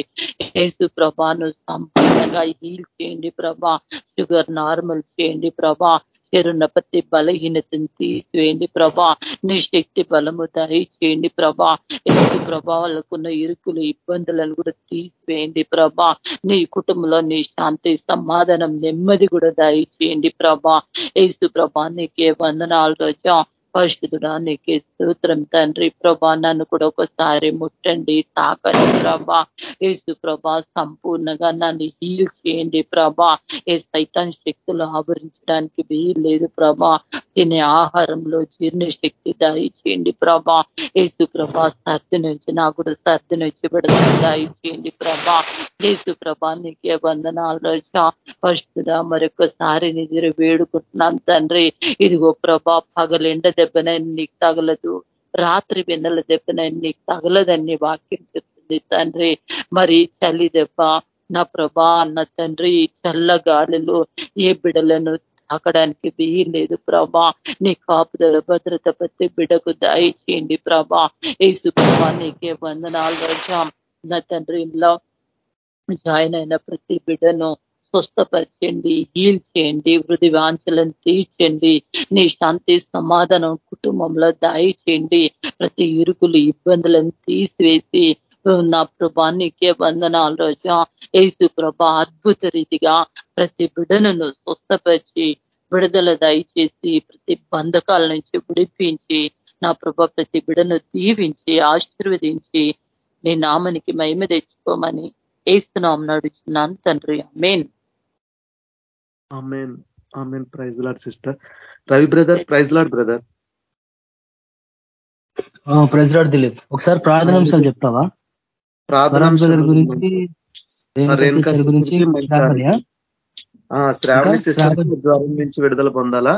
ఏసు ప్రభాను సంపూర్ణంగా హీల్ చేయండి ప్రభా. షుగర్ నార్మల్ చేయండి ప్రభా. చేరున్న ప్రతి బలహీనతను తీసివేయండి ప్రభా. నీ శక్తి బలము దయచేయండి ప్రభా. ఎన్ని ప్రభావాలకున్న ఇరుకులు ఇబ్బందులను కూడా తీసివేయండి ప్రభా. నీ కుటుంబంలో నీ శాంతి సమాధానం నెమ్మది కూడా దయచేయండి ప్రభా. ఏసు ప్రభా నీకే వందనాలు రోజా. పరిశుద్ధుడా నీకే స్తోత్రం తండ్రి ప్రభా. నన్ను కూడా ఒకసారి ముట్టండి తాకండి ప్రభా. ఏసు ప్రభా సంపూర్ణంగా నన్ను హీల్ చేయండి ప్రభా. ఏ సైతాన్ శక్తులు ఆవరించడానికి వీలు లేదు ప్రభా. తినే ఆహారంలో జీర్ణ శక్తి దయచేయండి ప్రభా. యేసు ప్రభా సర్ది నుంచి నాకు కూడా సర్ది నుంచి పెడతాను దయచేయండి ప్రభా. యేసు ప్రభా నీకే వందనాలు రోజా. పరిశుద్ధుడా మరొకసారి నిధులు వేడుకుంటున్నాను తండ్రి. ఇదిగో ప్రభా పగలెండ దెబ్బనైనా నీకు తగలదు. రాత్రి వెన్నెల దెబ్బనైనా నీకు తగలదని వాక్యం చెప్తుంది తండ్రి. మరి చలి దెబ్బ నా ప్రభా అన్న తండ్రి చల్ల గాలిలో ఏ బిడలను తాకడానికి లేదు ప్రభా. నీ కాపుదల భద్రత ప్రతి బిడకు దయచేయండి ప్రభా. ఏసు ప్రభా నీకే వందనాలు రోజా. నా తండ్రి ఇంట్లో జాయిన్ అయిన ప్రతి బిడను స్వస్థపరచండి హీల్ చేయండి వృద్ధి వాంఛలను తీర్చండి నీ శాంతి సమాధానం కుటుంబంలో దయచేయండి. ప్రతి ఇరుకులు ఇబ్బందులను తీసివేసి నా ప్రభా నీకే వందనాలు రోజా. ఏసు ప్రభ అద్భుత రీతిగా ప్రతి బిడనను స్వస్థపరిచి విడుదల దయచేసి ప్రతి బంధకాల నుంచి విడిపించి నా ప్రభ ప్రతి బిడను దీవించి ఆశీర్వదించి నీ నామనికి మహిమ తెచ్చుకోమని ఏస్తున్నాం నడుచున్నాను తండ్రి. Amen praise lord sister. Ravi brother praise lord brother. Praise lord Dilip. ఒకసారి ప్రార్థనాంశాలు చెప్తావా? ప్రార్థనాంశాల గురించి గురించి శ్రావణి సిస్టర్ జ్వరం నుంచి విడుదల పొందాలా?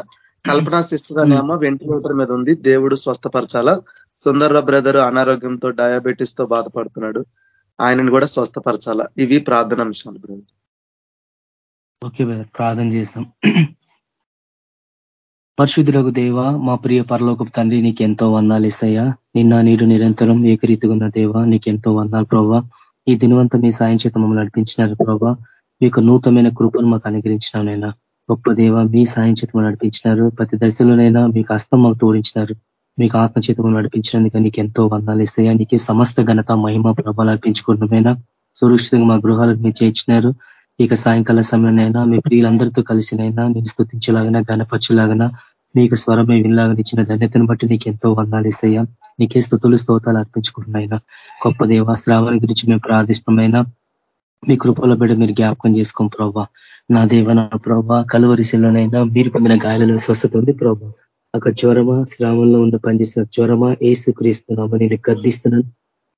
కల్పన సిస్టర్ అనేమో వెంటిలేటర్ మీద ఉంది. దేవుడు స్వస్థపరచాలా? సుందర్ర బ్రదర్ అనారోగ్యంతో డయాబెటీస్తో బాధపడుతున్నాడు. ఆయనను కూడా స్వస్థపరచాలా? ఇవి ప్రార్థనాంశాలు బ్రదర్. Okay brother. ప్రార్థన చేస్తాం. పరిశుద్ధులకు దేవ మా ప్రియ పరలోకపు తండ్రి నీకు ఎంతో వందాలు ఇస్తాయా? నిన్న నీడు నిరంతరం ఏకరీతిగా ఉన్న దేవ నీకు ఎంతో వందాలు ప్రభావ ఈ దినవంతం మీ సాయం చేత మమ్మల్ని నడిపించినారు ప్రభా మీకు నూతనమైన కృపను మాకు అనుగ్రహించినానైనా గొప్ప దేవ మీ సాయం చేత నడిపించినారు. ప్రతి దశలోనైనా మీకు హస్తం మాకు తోడించినారు. మీకు ఆత్మచేతము నడిపించినందుకు నీకు ఎంతో వందాలు ఇస్తాయా. నీకే సమస్త ఘనత మహిమ ప్రభాలు అర్పించుకున్నమైనా సురక్షితంగా మా గృహాలకు మీరు చేర్చినారు. ఇక సాయంకాల సమయంలోనైనా మీ ప్రియులందరితో కలిసినైనా నేను స్థుతించలాగినా గణపరచులాగినా మీకు స్వరమే వినలాగా ఇచ్చిన ధన్యతను బట్టి నీకు ఎంతో వందాలు ఇస్తాయా. నీకే స్థుతులు స్తోతాలు అర్పించుకుంటున్నాయినా గొప్ప దేవాశ్రావాల గురించి మేము ప్రార్థిష్టమైనా మీ కృపలో బిడ్డ మీరు జ్ఞాపకం చేసుకోం ప్రభా. నా దేవ నా ప్రభా కలువరిశిలోనైనా మీరు పొందిన గాయాలలో స్వస్థత ఉంది ప్రభా. ఒక జ్వరమా శ్రామంలో ఉన్న పనిచేసిన జ్వరమా ఏసు క్రీస్తున్నామా నేను గద్దిస్తున్నాను.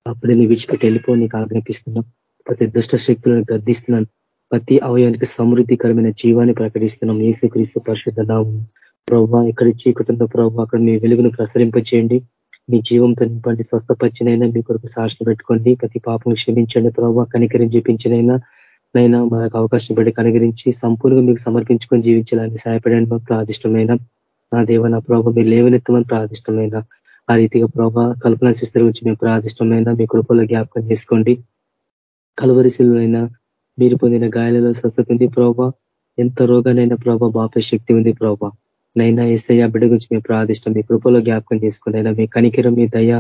అప్పుడే నేను విడిచిపెట్టి వెళ్ళిపో నీకు ఆజ్ఞాపిస్తున్నాం ప్రతి దుష్ట శక్తులను గద్దిస్తున్నాను. ప్రతి అవయానికి సమృద్ధికరమైన జీవాన్ని ప్రకటిస్తున్నాం ఏసు క్రీస్తు పరిశుద్ధ నామం. ప్రభావ ఎక్కడ చీకటుందో ప్రభావ అక్కడ మీ వెలుగును ప్రసరింపచేయండి మీ జీవంతో నింపండి స్వస్థపరిచినైనా మీ కొరకు సాక్షులు పెట్టుకోండి. ప్రతి పాపం క్షమించండి ప్రభావ కనికరించి చూపించినైనా నైనా మనకు అవకాశం పెట్టి కనికరించి సంపూర్ణంగా మీకు సమర్పించుకొని జీవించాలని సహాయపడండి. మాకు ప్రాదిష్టమైన నా దేవ నా ప్రభావ మీరు లేవనెత్తమని ప్రాదిష్టమైన ఆ రీతిగా ప్రభావ కల్పన శిస్తర గురించి మేము ప్రాదిష్టమైన మీ కృపలో జ్ఞాపకం చేసుకోండి. కలువరిశిలైనా మీరు పొందిన గాయాలలో స్వస్థత ఉంది ప్రభావ ఎంత రోగానైనా ప్రభావ బాపే శక్తి ఉంది ప్రభావ నైనా ఏసయ్య బిడ్డ గురించి మేము ప్రార్థిష్టం మీ కృపలో జ్ఞాపకం చేసుకునైనా మీ కనికిరం మీ దయ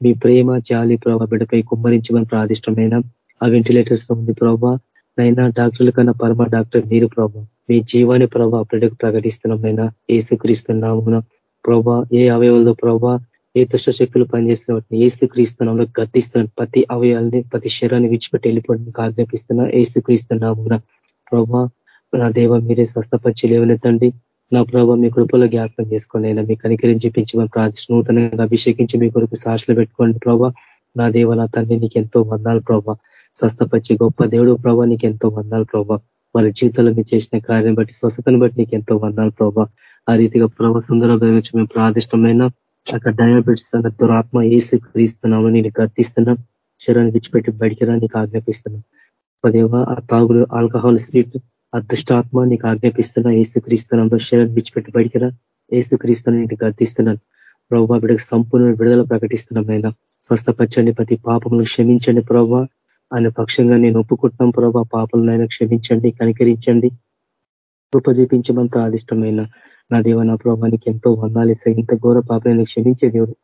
మీ ప్రేమ జాలి ప్రభావ బిడ్డపై కుమ్మరించమని ప్రార్థిష్టమైనా ఆ వెంటిలేటర్స్లో ఉంది ప్రభావ నైనా డాక్టర్ల కన్నా పరమ డాక్టర్ మీరు ప్రభావ మీ జీవాన్ని ప్రభావ బిడ్డకు ప్రకటిస్తున్నాం నైనా. ఏసుక్రీస్తున్నామున ప్రభా ఏ అవయవాలతో ప్రభా ఏ దుష్ట శక్తులు పనిచేస్తున్న ఏసు ఏసుక్రీస్తున్నాంలో గద్దిస్తున్నాను. ప్రతి అవయాలని ప్రతి శరీరాన్ని విడిచిపెట్టి వెళ్ళిపోవడానికి ఆజ్ఞాపిస్తున్నా. ఏసుక్రీస్తున్నామున ప్రభా నా దేవ మీరే స్వస్థపరిచి లేవనెత్తండి. నా ప్రభావ మీ కృపలో జ్ఞాపకం చేసుకోండి అయినా మీ కనికరించి పెంచమని ప్రార్థించి నూతనంగా అభిషేకించి మీ కొరకు సాక్షులు పెట్టుకోండి ప్రభావ నా దేవ నా తండ్రి నీకు ఎంతో వందాలు ప్రభావ స్వస్థపరిచి గొప్ప దేవుడు ప్రభావ నీకు ఎంతో వందాలు ప్రభావ వారి జీవితంలో మీరు చేసిన కార్యం బట్టి స్వస్థతను బట్టి నీకు ఎంతో వందాలు ప్రభావ ఆ రీతిగా ప్రభావ సుందర గురించి మేము ప్రార్థిష్టమైన అక్కడ డయాబెటిస్ అన్న దురాత్మ ఏసు క్రీస్తున్నాము నేను గర్తిస్తున్నాం శరీరాన్ని విడిచిపెట్టి బయటికి రా నీకు ఆజ్ఞాపిస్తున్నాం. దేవ ఆ తాగులు ఆల్కహాల్ స్వీట్ అదృష్టాత్మ నీకు ఆజ్ఞాపిస్తున్నా ఏసుక్రీస్తునంలో శరీరం విడిచిపెట్టి బయటికిరా ఏసు క్రీస్తుని నీకు గర్దిస్తున్నాను ప్రభావ బిడకు సంపూర్ణ విడుదల ప్రకటిస్తున్నాం అయినా స్వస్థపచ్చండి ప్రతి పాపములను క్షమించండి ప్రభావ ఆయన పక్షంగా నేను ఒప్పుకుంటున్నాం ప్రభావ పాపలను క్షమించండి కనికరించండి. కృప చూపించమని నా దేవ నా ప్రభానికి ఎంతో వందాలి ఇంత ఘోర పాపని క్షమించే దేవుడు.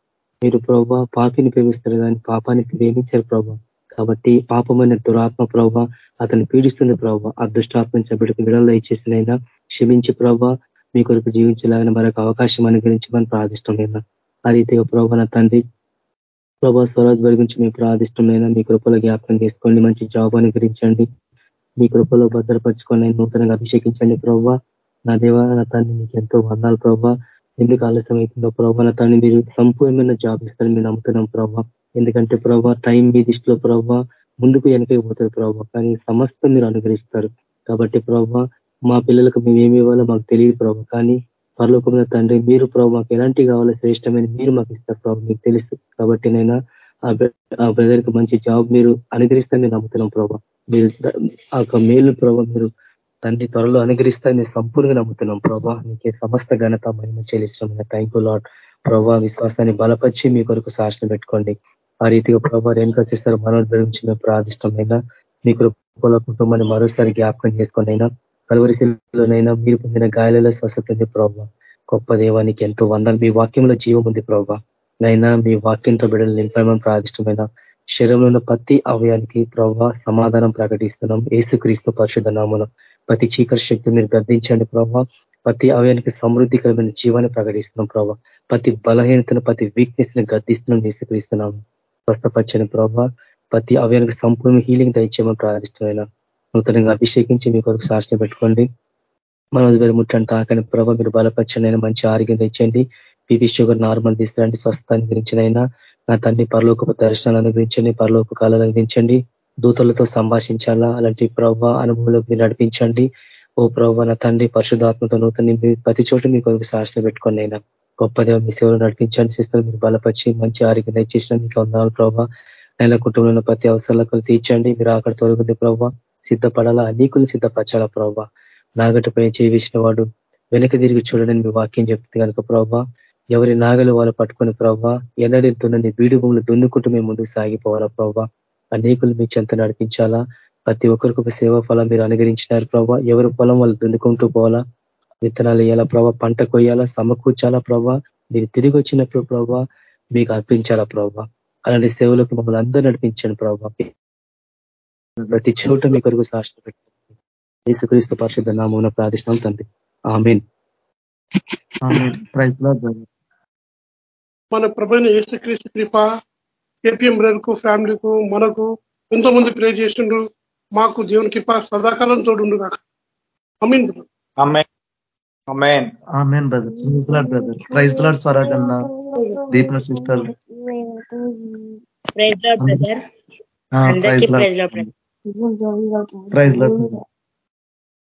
మీరు ప్రభావ పాపిని ప్రేమిస్తారు కానీ పాపానికి ప్రేమించారు ప్రభా. కాబట్టి పాపమైన దురాత్మ ప్రభావ అతను పీడిస్తుంది ప్రభావ ఆ దుష్టాత్మ నుంచి బిడ్డకు విడుదల ఇచ్చేసినైనా క్షమించి ప్రభావ మీ కొరకు జీవించలాగిన మరొక అవకాశం అనుగ్రహించమని ప్రార్థిష్టమైన ఆ రీతిగా ప్రభావ నా తండ్రి ప్రభా స్వరాజ్ గురించి మీ ప్రార్థిష్టమైన మీ కృపలో జ్ఞాపకం చేసుకోండి మంచి జాబ్ అనుగ్రహించండి. మీ కృపలో భద్రపరచుకొని నూతనంగా అభిషేకించండి ప్రభావ నా దేవ నా తండ్రి మీకు ఎంతో వందాలు ప్రభావ ఎందుకు ఆలస్యం అవుతుందో ప్రభావ నా తండ్రి మీరు సంపూర్ణమైన జాబ్ ఇస్తారని మీరు నమ్ముతున్నాం ప్రభావ ఎందుకంటే ప్రభా టైం మీ దృష్టిలో ప్రభా ముందుకు వెనకే పోతుంది ప్రభా. కానీ సమస్తం మీరు అనుగ్రహిస్తారు. కాబట్టి ప్రభా మా పిల్లలకు మేము ఏమి ఇవ్వాలో మాకు తెలియదు ప్రభా. కానీ పరలోకమైన తండ్రి మీరు ప్రభా మాకు ఎలాంటి కావాలో శ్రేష్టమైన మీరు మాకు ఇస్తారు ప్రభావ మీకు తెలుసు. కాబట్టి నైనా ఆ బ్రదర్కి మంచి జాబ్ మీరు అనుగ్రహిస్తారని నేను నమ్ముతున్నాం ప్రభా. మీరు ఆ యొక్క మేలు ప్రభావ మీరు తండ్రి త్వరలో అనుగ్రహిస్తారని నేను సంపూర్ణంగా నమ్ముతున్నాం ప్రభా. నీకే సమస్త ఘనత మహిమ చెల్లిస్తాం థ్యాంక్ యూ లాడ్ ప్రభా విశ్వాసాన్ని బలపరిచి మీ కొరకు సాక్షణ పెట్టుకోండి. ఆ రీతిగా ప్రభావ రేణుకా సిస్టర్ మనోజ్ఞ నుంచి మేము ప్రార్థిష్టమైనా మీ కృపల కుటుంబాన్ని మరోసారి జ్ఞాపకం చేసుకునైనా కలవరిశిలోనైనా మీరు పొందిన గాయాలలో స్వస్థత ఉంది ప్రభావ గొప్ప దేవానికి ఎంతో వందలు. మీ వాక్యంలో జీవం ఉంది ప్రభావ నైనా మీ వాక్యంతో బిడ్డలు నింపమని ప్రార్థిష్టమైన శరీరంలో ఉన్న ప్రతి అవయానికి ప్రభావ సమాధానం ప్రకటిస్తున్నాం. ఏసుక్రీస్తు పరిశుద్ధ నామనం ప్రతి చీకటి శక్తి మీరు గర్దించండి ప్రభావ ప్రతి అవయానికి సమృద్ధికరమైన జీవాన్ని ప్రకటిస్తున్నాం ప్రభావ ప్రతి బలహీనతను ప్రతి వీక్నెస్ని గర్దిస్తున్నాం. ఏసుక్రీస్తున్నాము స్వస్థపచ్చని ప్రభావ ప్రతి అవయానికి సంపూర్ణ హీలింగ్ దయచేయమని ప్రార్థిస్తున్నాయి నూతనంగా అభిషేకించి మీ కొరకు సాక్షి పెట్టుకోండి. మనోజ్ గారి ముట్టండి తాకని ప్రభావ మీరు బలపరచండి మంచి ఆరోగ్యం తెచ్చండి పీపీ షుగర్ నార్మల్ తీసుకురండి స్వస్థాన్ని గురించినైనా నా తండ్రి పరలోకపు దర్శనాలు అనుగ్రహించండి పరలోక కాలాలు అనుగ్రహించండి. దూతలతో సంభాషించాలా? అలాంటి ప్రభ అనుభవంలోకి మీరు నడిపించండి. ఓ ప్రభావ నా తండ్రి పరిశుధాత్మతో నూతన ప్రతి చోట మీ కొరకు సాక్షి పెట్టుకోండి అయినా. గొప్పదేవ మీ సేవలు నడిపించండి సిస్టర్ మీరు బలపరిచి మంచి ఆరోగ్యం దయచేసిన మీకు వందనాలు ప్రభావ నెల కుటుంబంలో ప్రతి అవసరాలకు తీర్చండి. మీరు అక్కడ తొలగింది ప్రభావ సిద్ధపడాలా? అనేకులు సిద్ధపరచాలా ప్రభావ నాగటిపై చేసిన వాడు వెనక తిరిగి చూడడని మీ వాక్యం చెప్తుంది కనుక ప్రభావ ఎవరి నాగలు వాళ్ళు పట్టుకుని ప్రభావ ఎన్నడి దున్నని బీడు భూములు దున్నుకుంటూ మేము ముందుకు సాగిపోవాలా ప్రభావ అనేకులు మీ చెంత నడిపించాలా? ప్రతి ఒక్కరికి ఒక సేవా ఫలం మీరు అనుగరించినారు ప్రభావ ఎవరి పొలం వాళ్ళు దున్నుకుంటూ పోవాలా? విత్తనాలు వేయాలా ప్రభావ పంట కొయ్యాలా? సమకూర్చాలా ప్రభావ మీరు తిరిగి వచ్చినప్పుడు ప్రభావ మీకు అర్పించాలా ప్రభావ అలాంటి సేవలకు మమ్మల్ని అందరూ నడిపించండి ప్రభావ ప్రతి చోట మీ కొరకు సాక్షి పెట్టండి యేసుక్రీస్తు పరిశుద్ధ నామూన ప్రార్థిష్టం తండ్రి. ఆమెన్. మన ప్రభైన యేసుక్రీస్తు కృప ఏపీఎం కు ఫ్యామిలీకు మనకు ఎంతోమంది ప్రే చేసిండ్రు. మాకు దేవుని కృప సదాకాలం తోడు అమీన్ అమ్మాయి amen amen brother praise lord brother praise lord Swaraj అన్న Deepa sister praise lord brother praise lord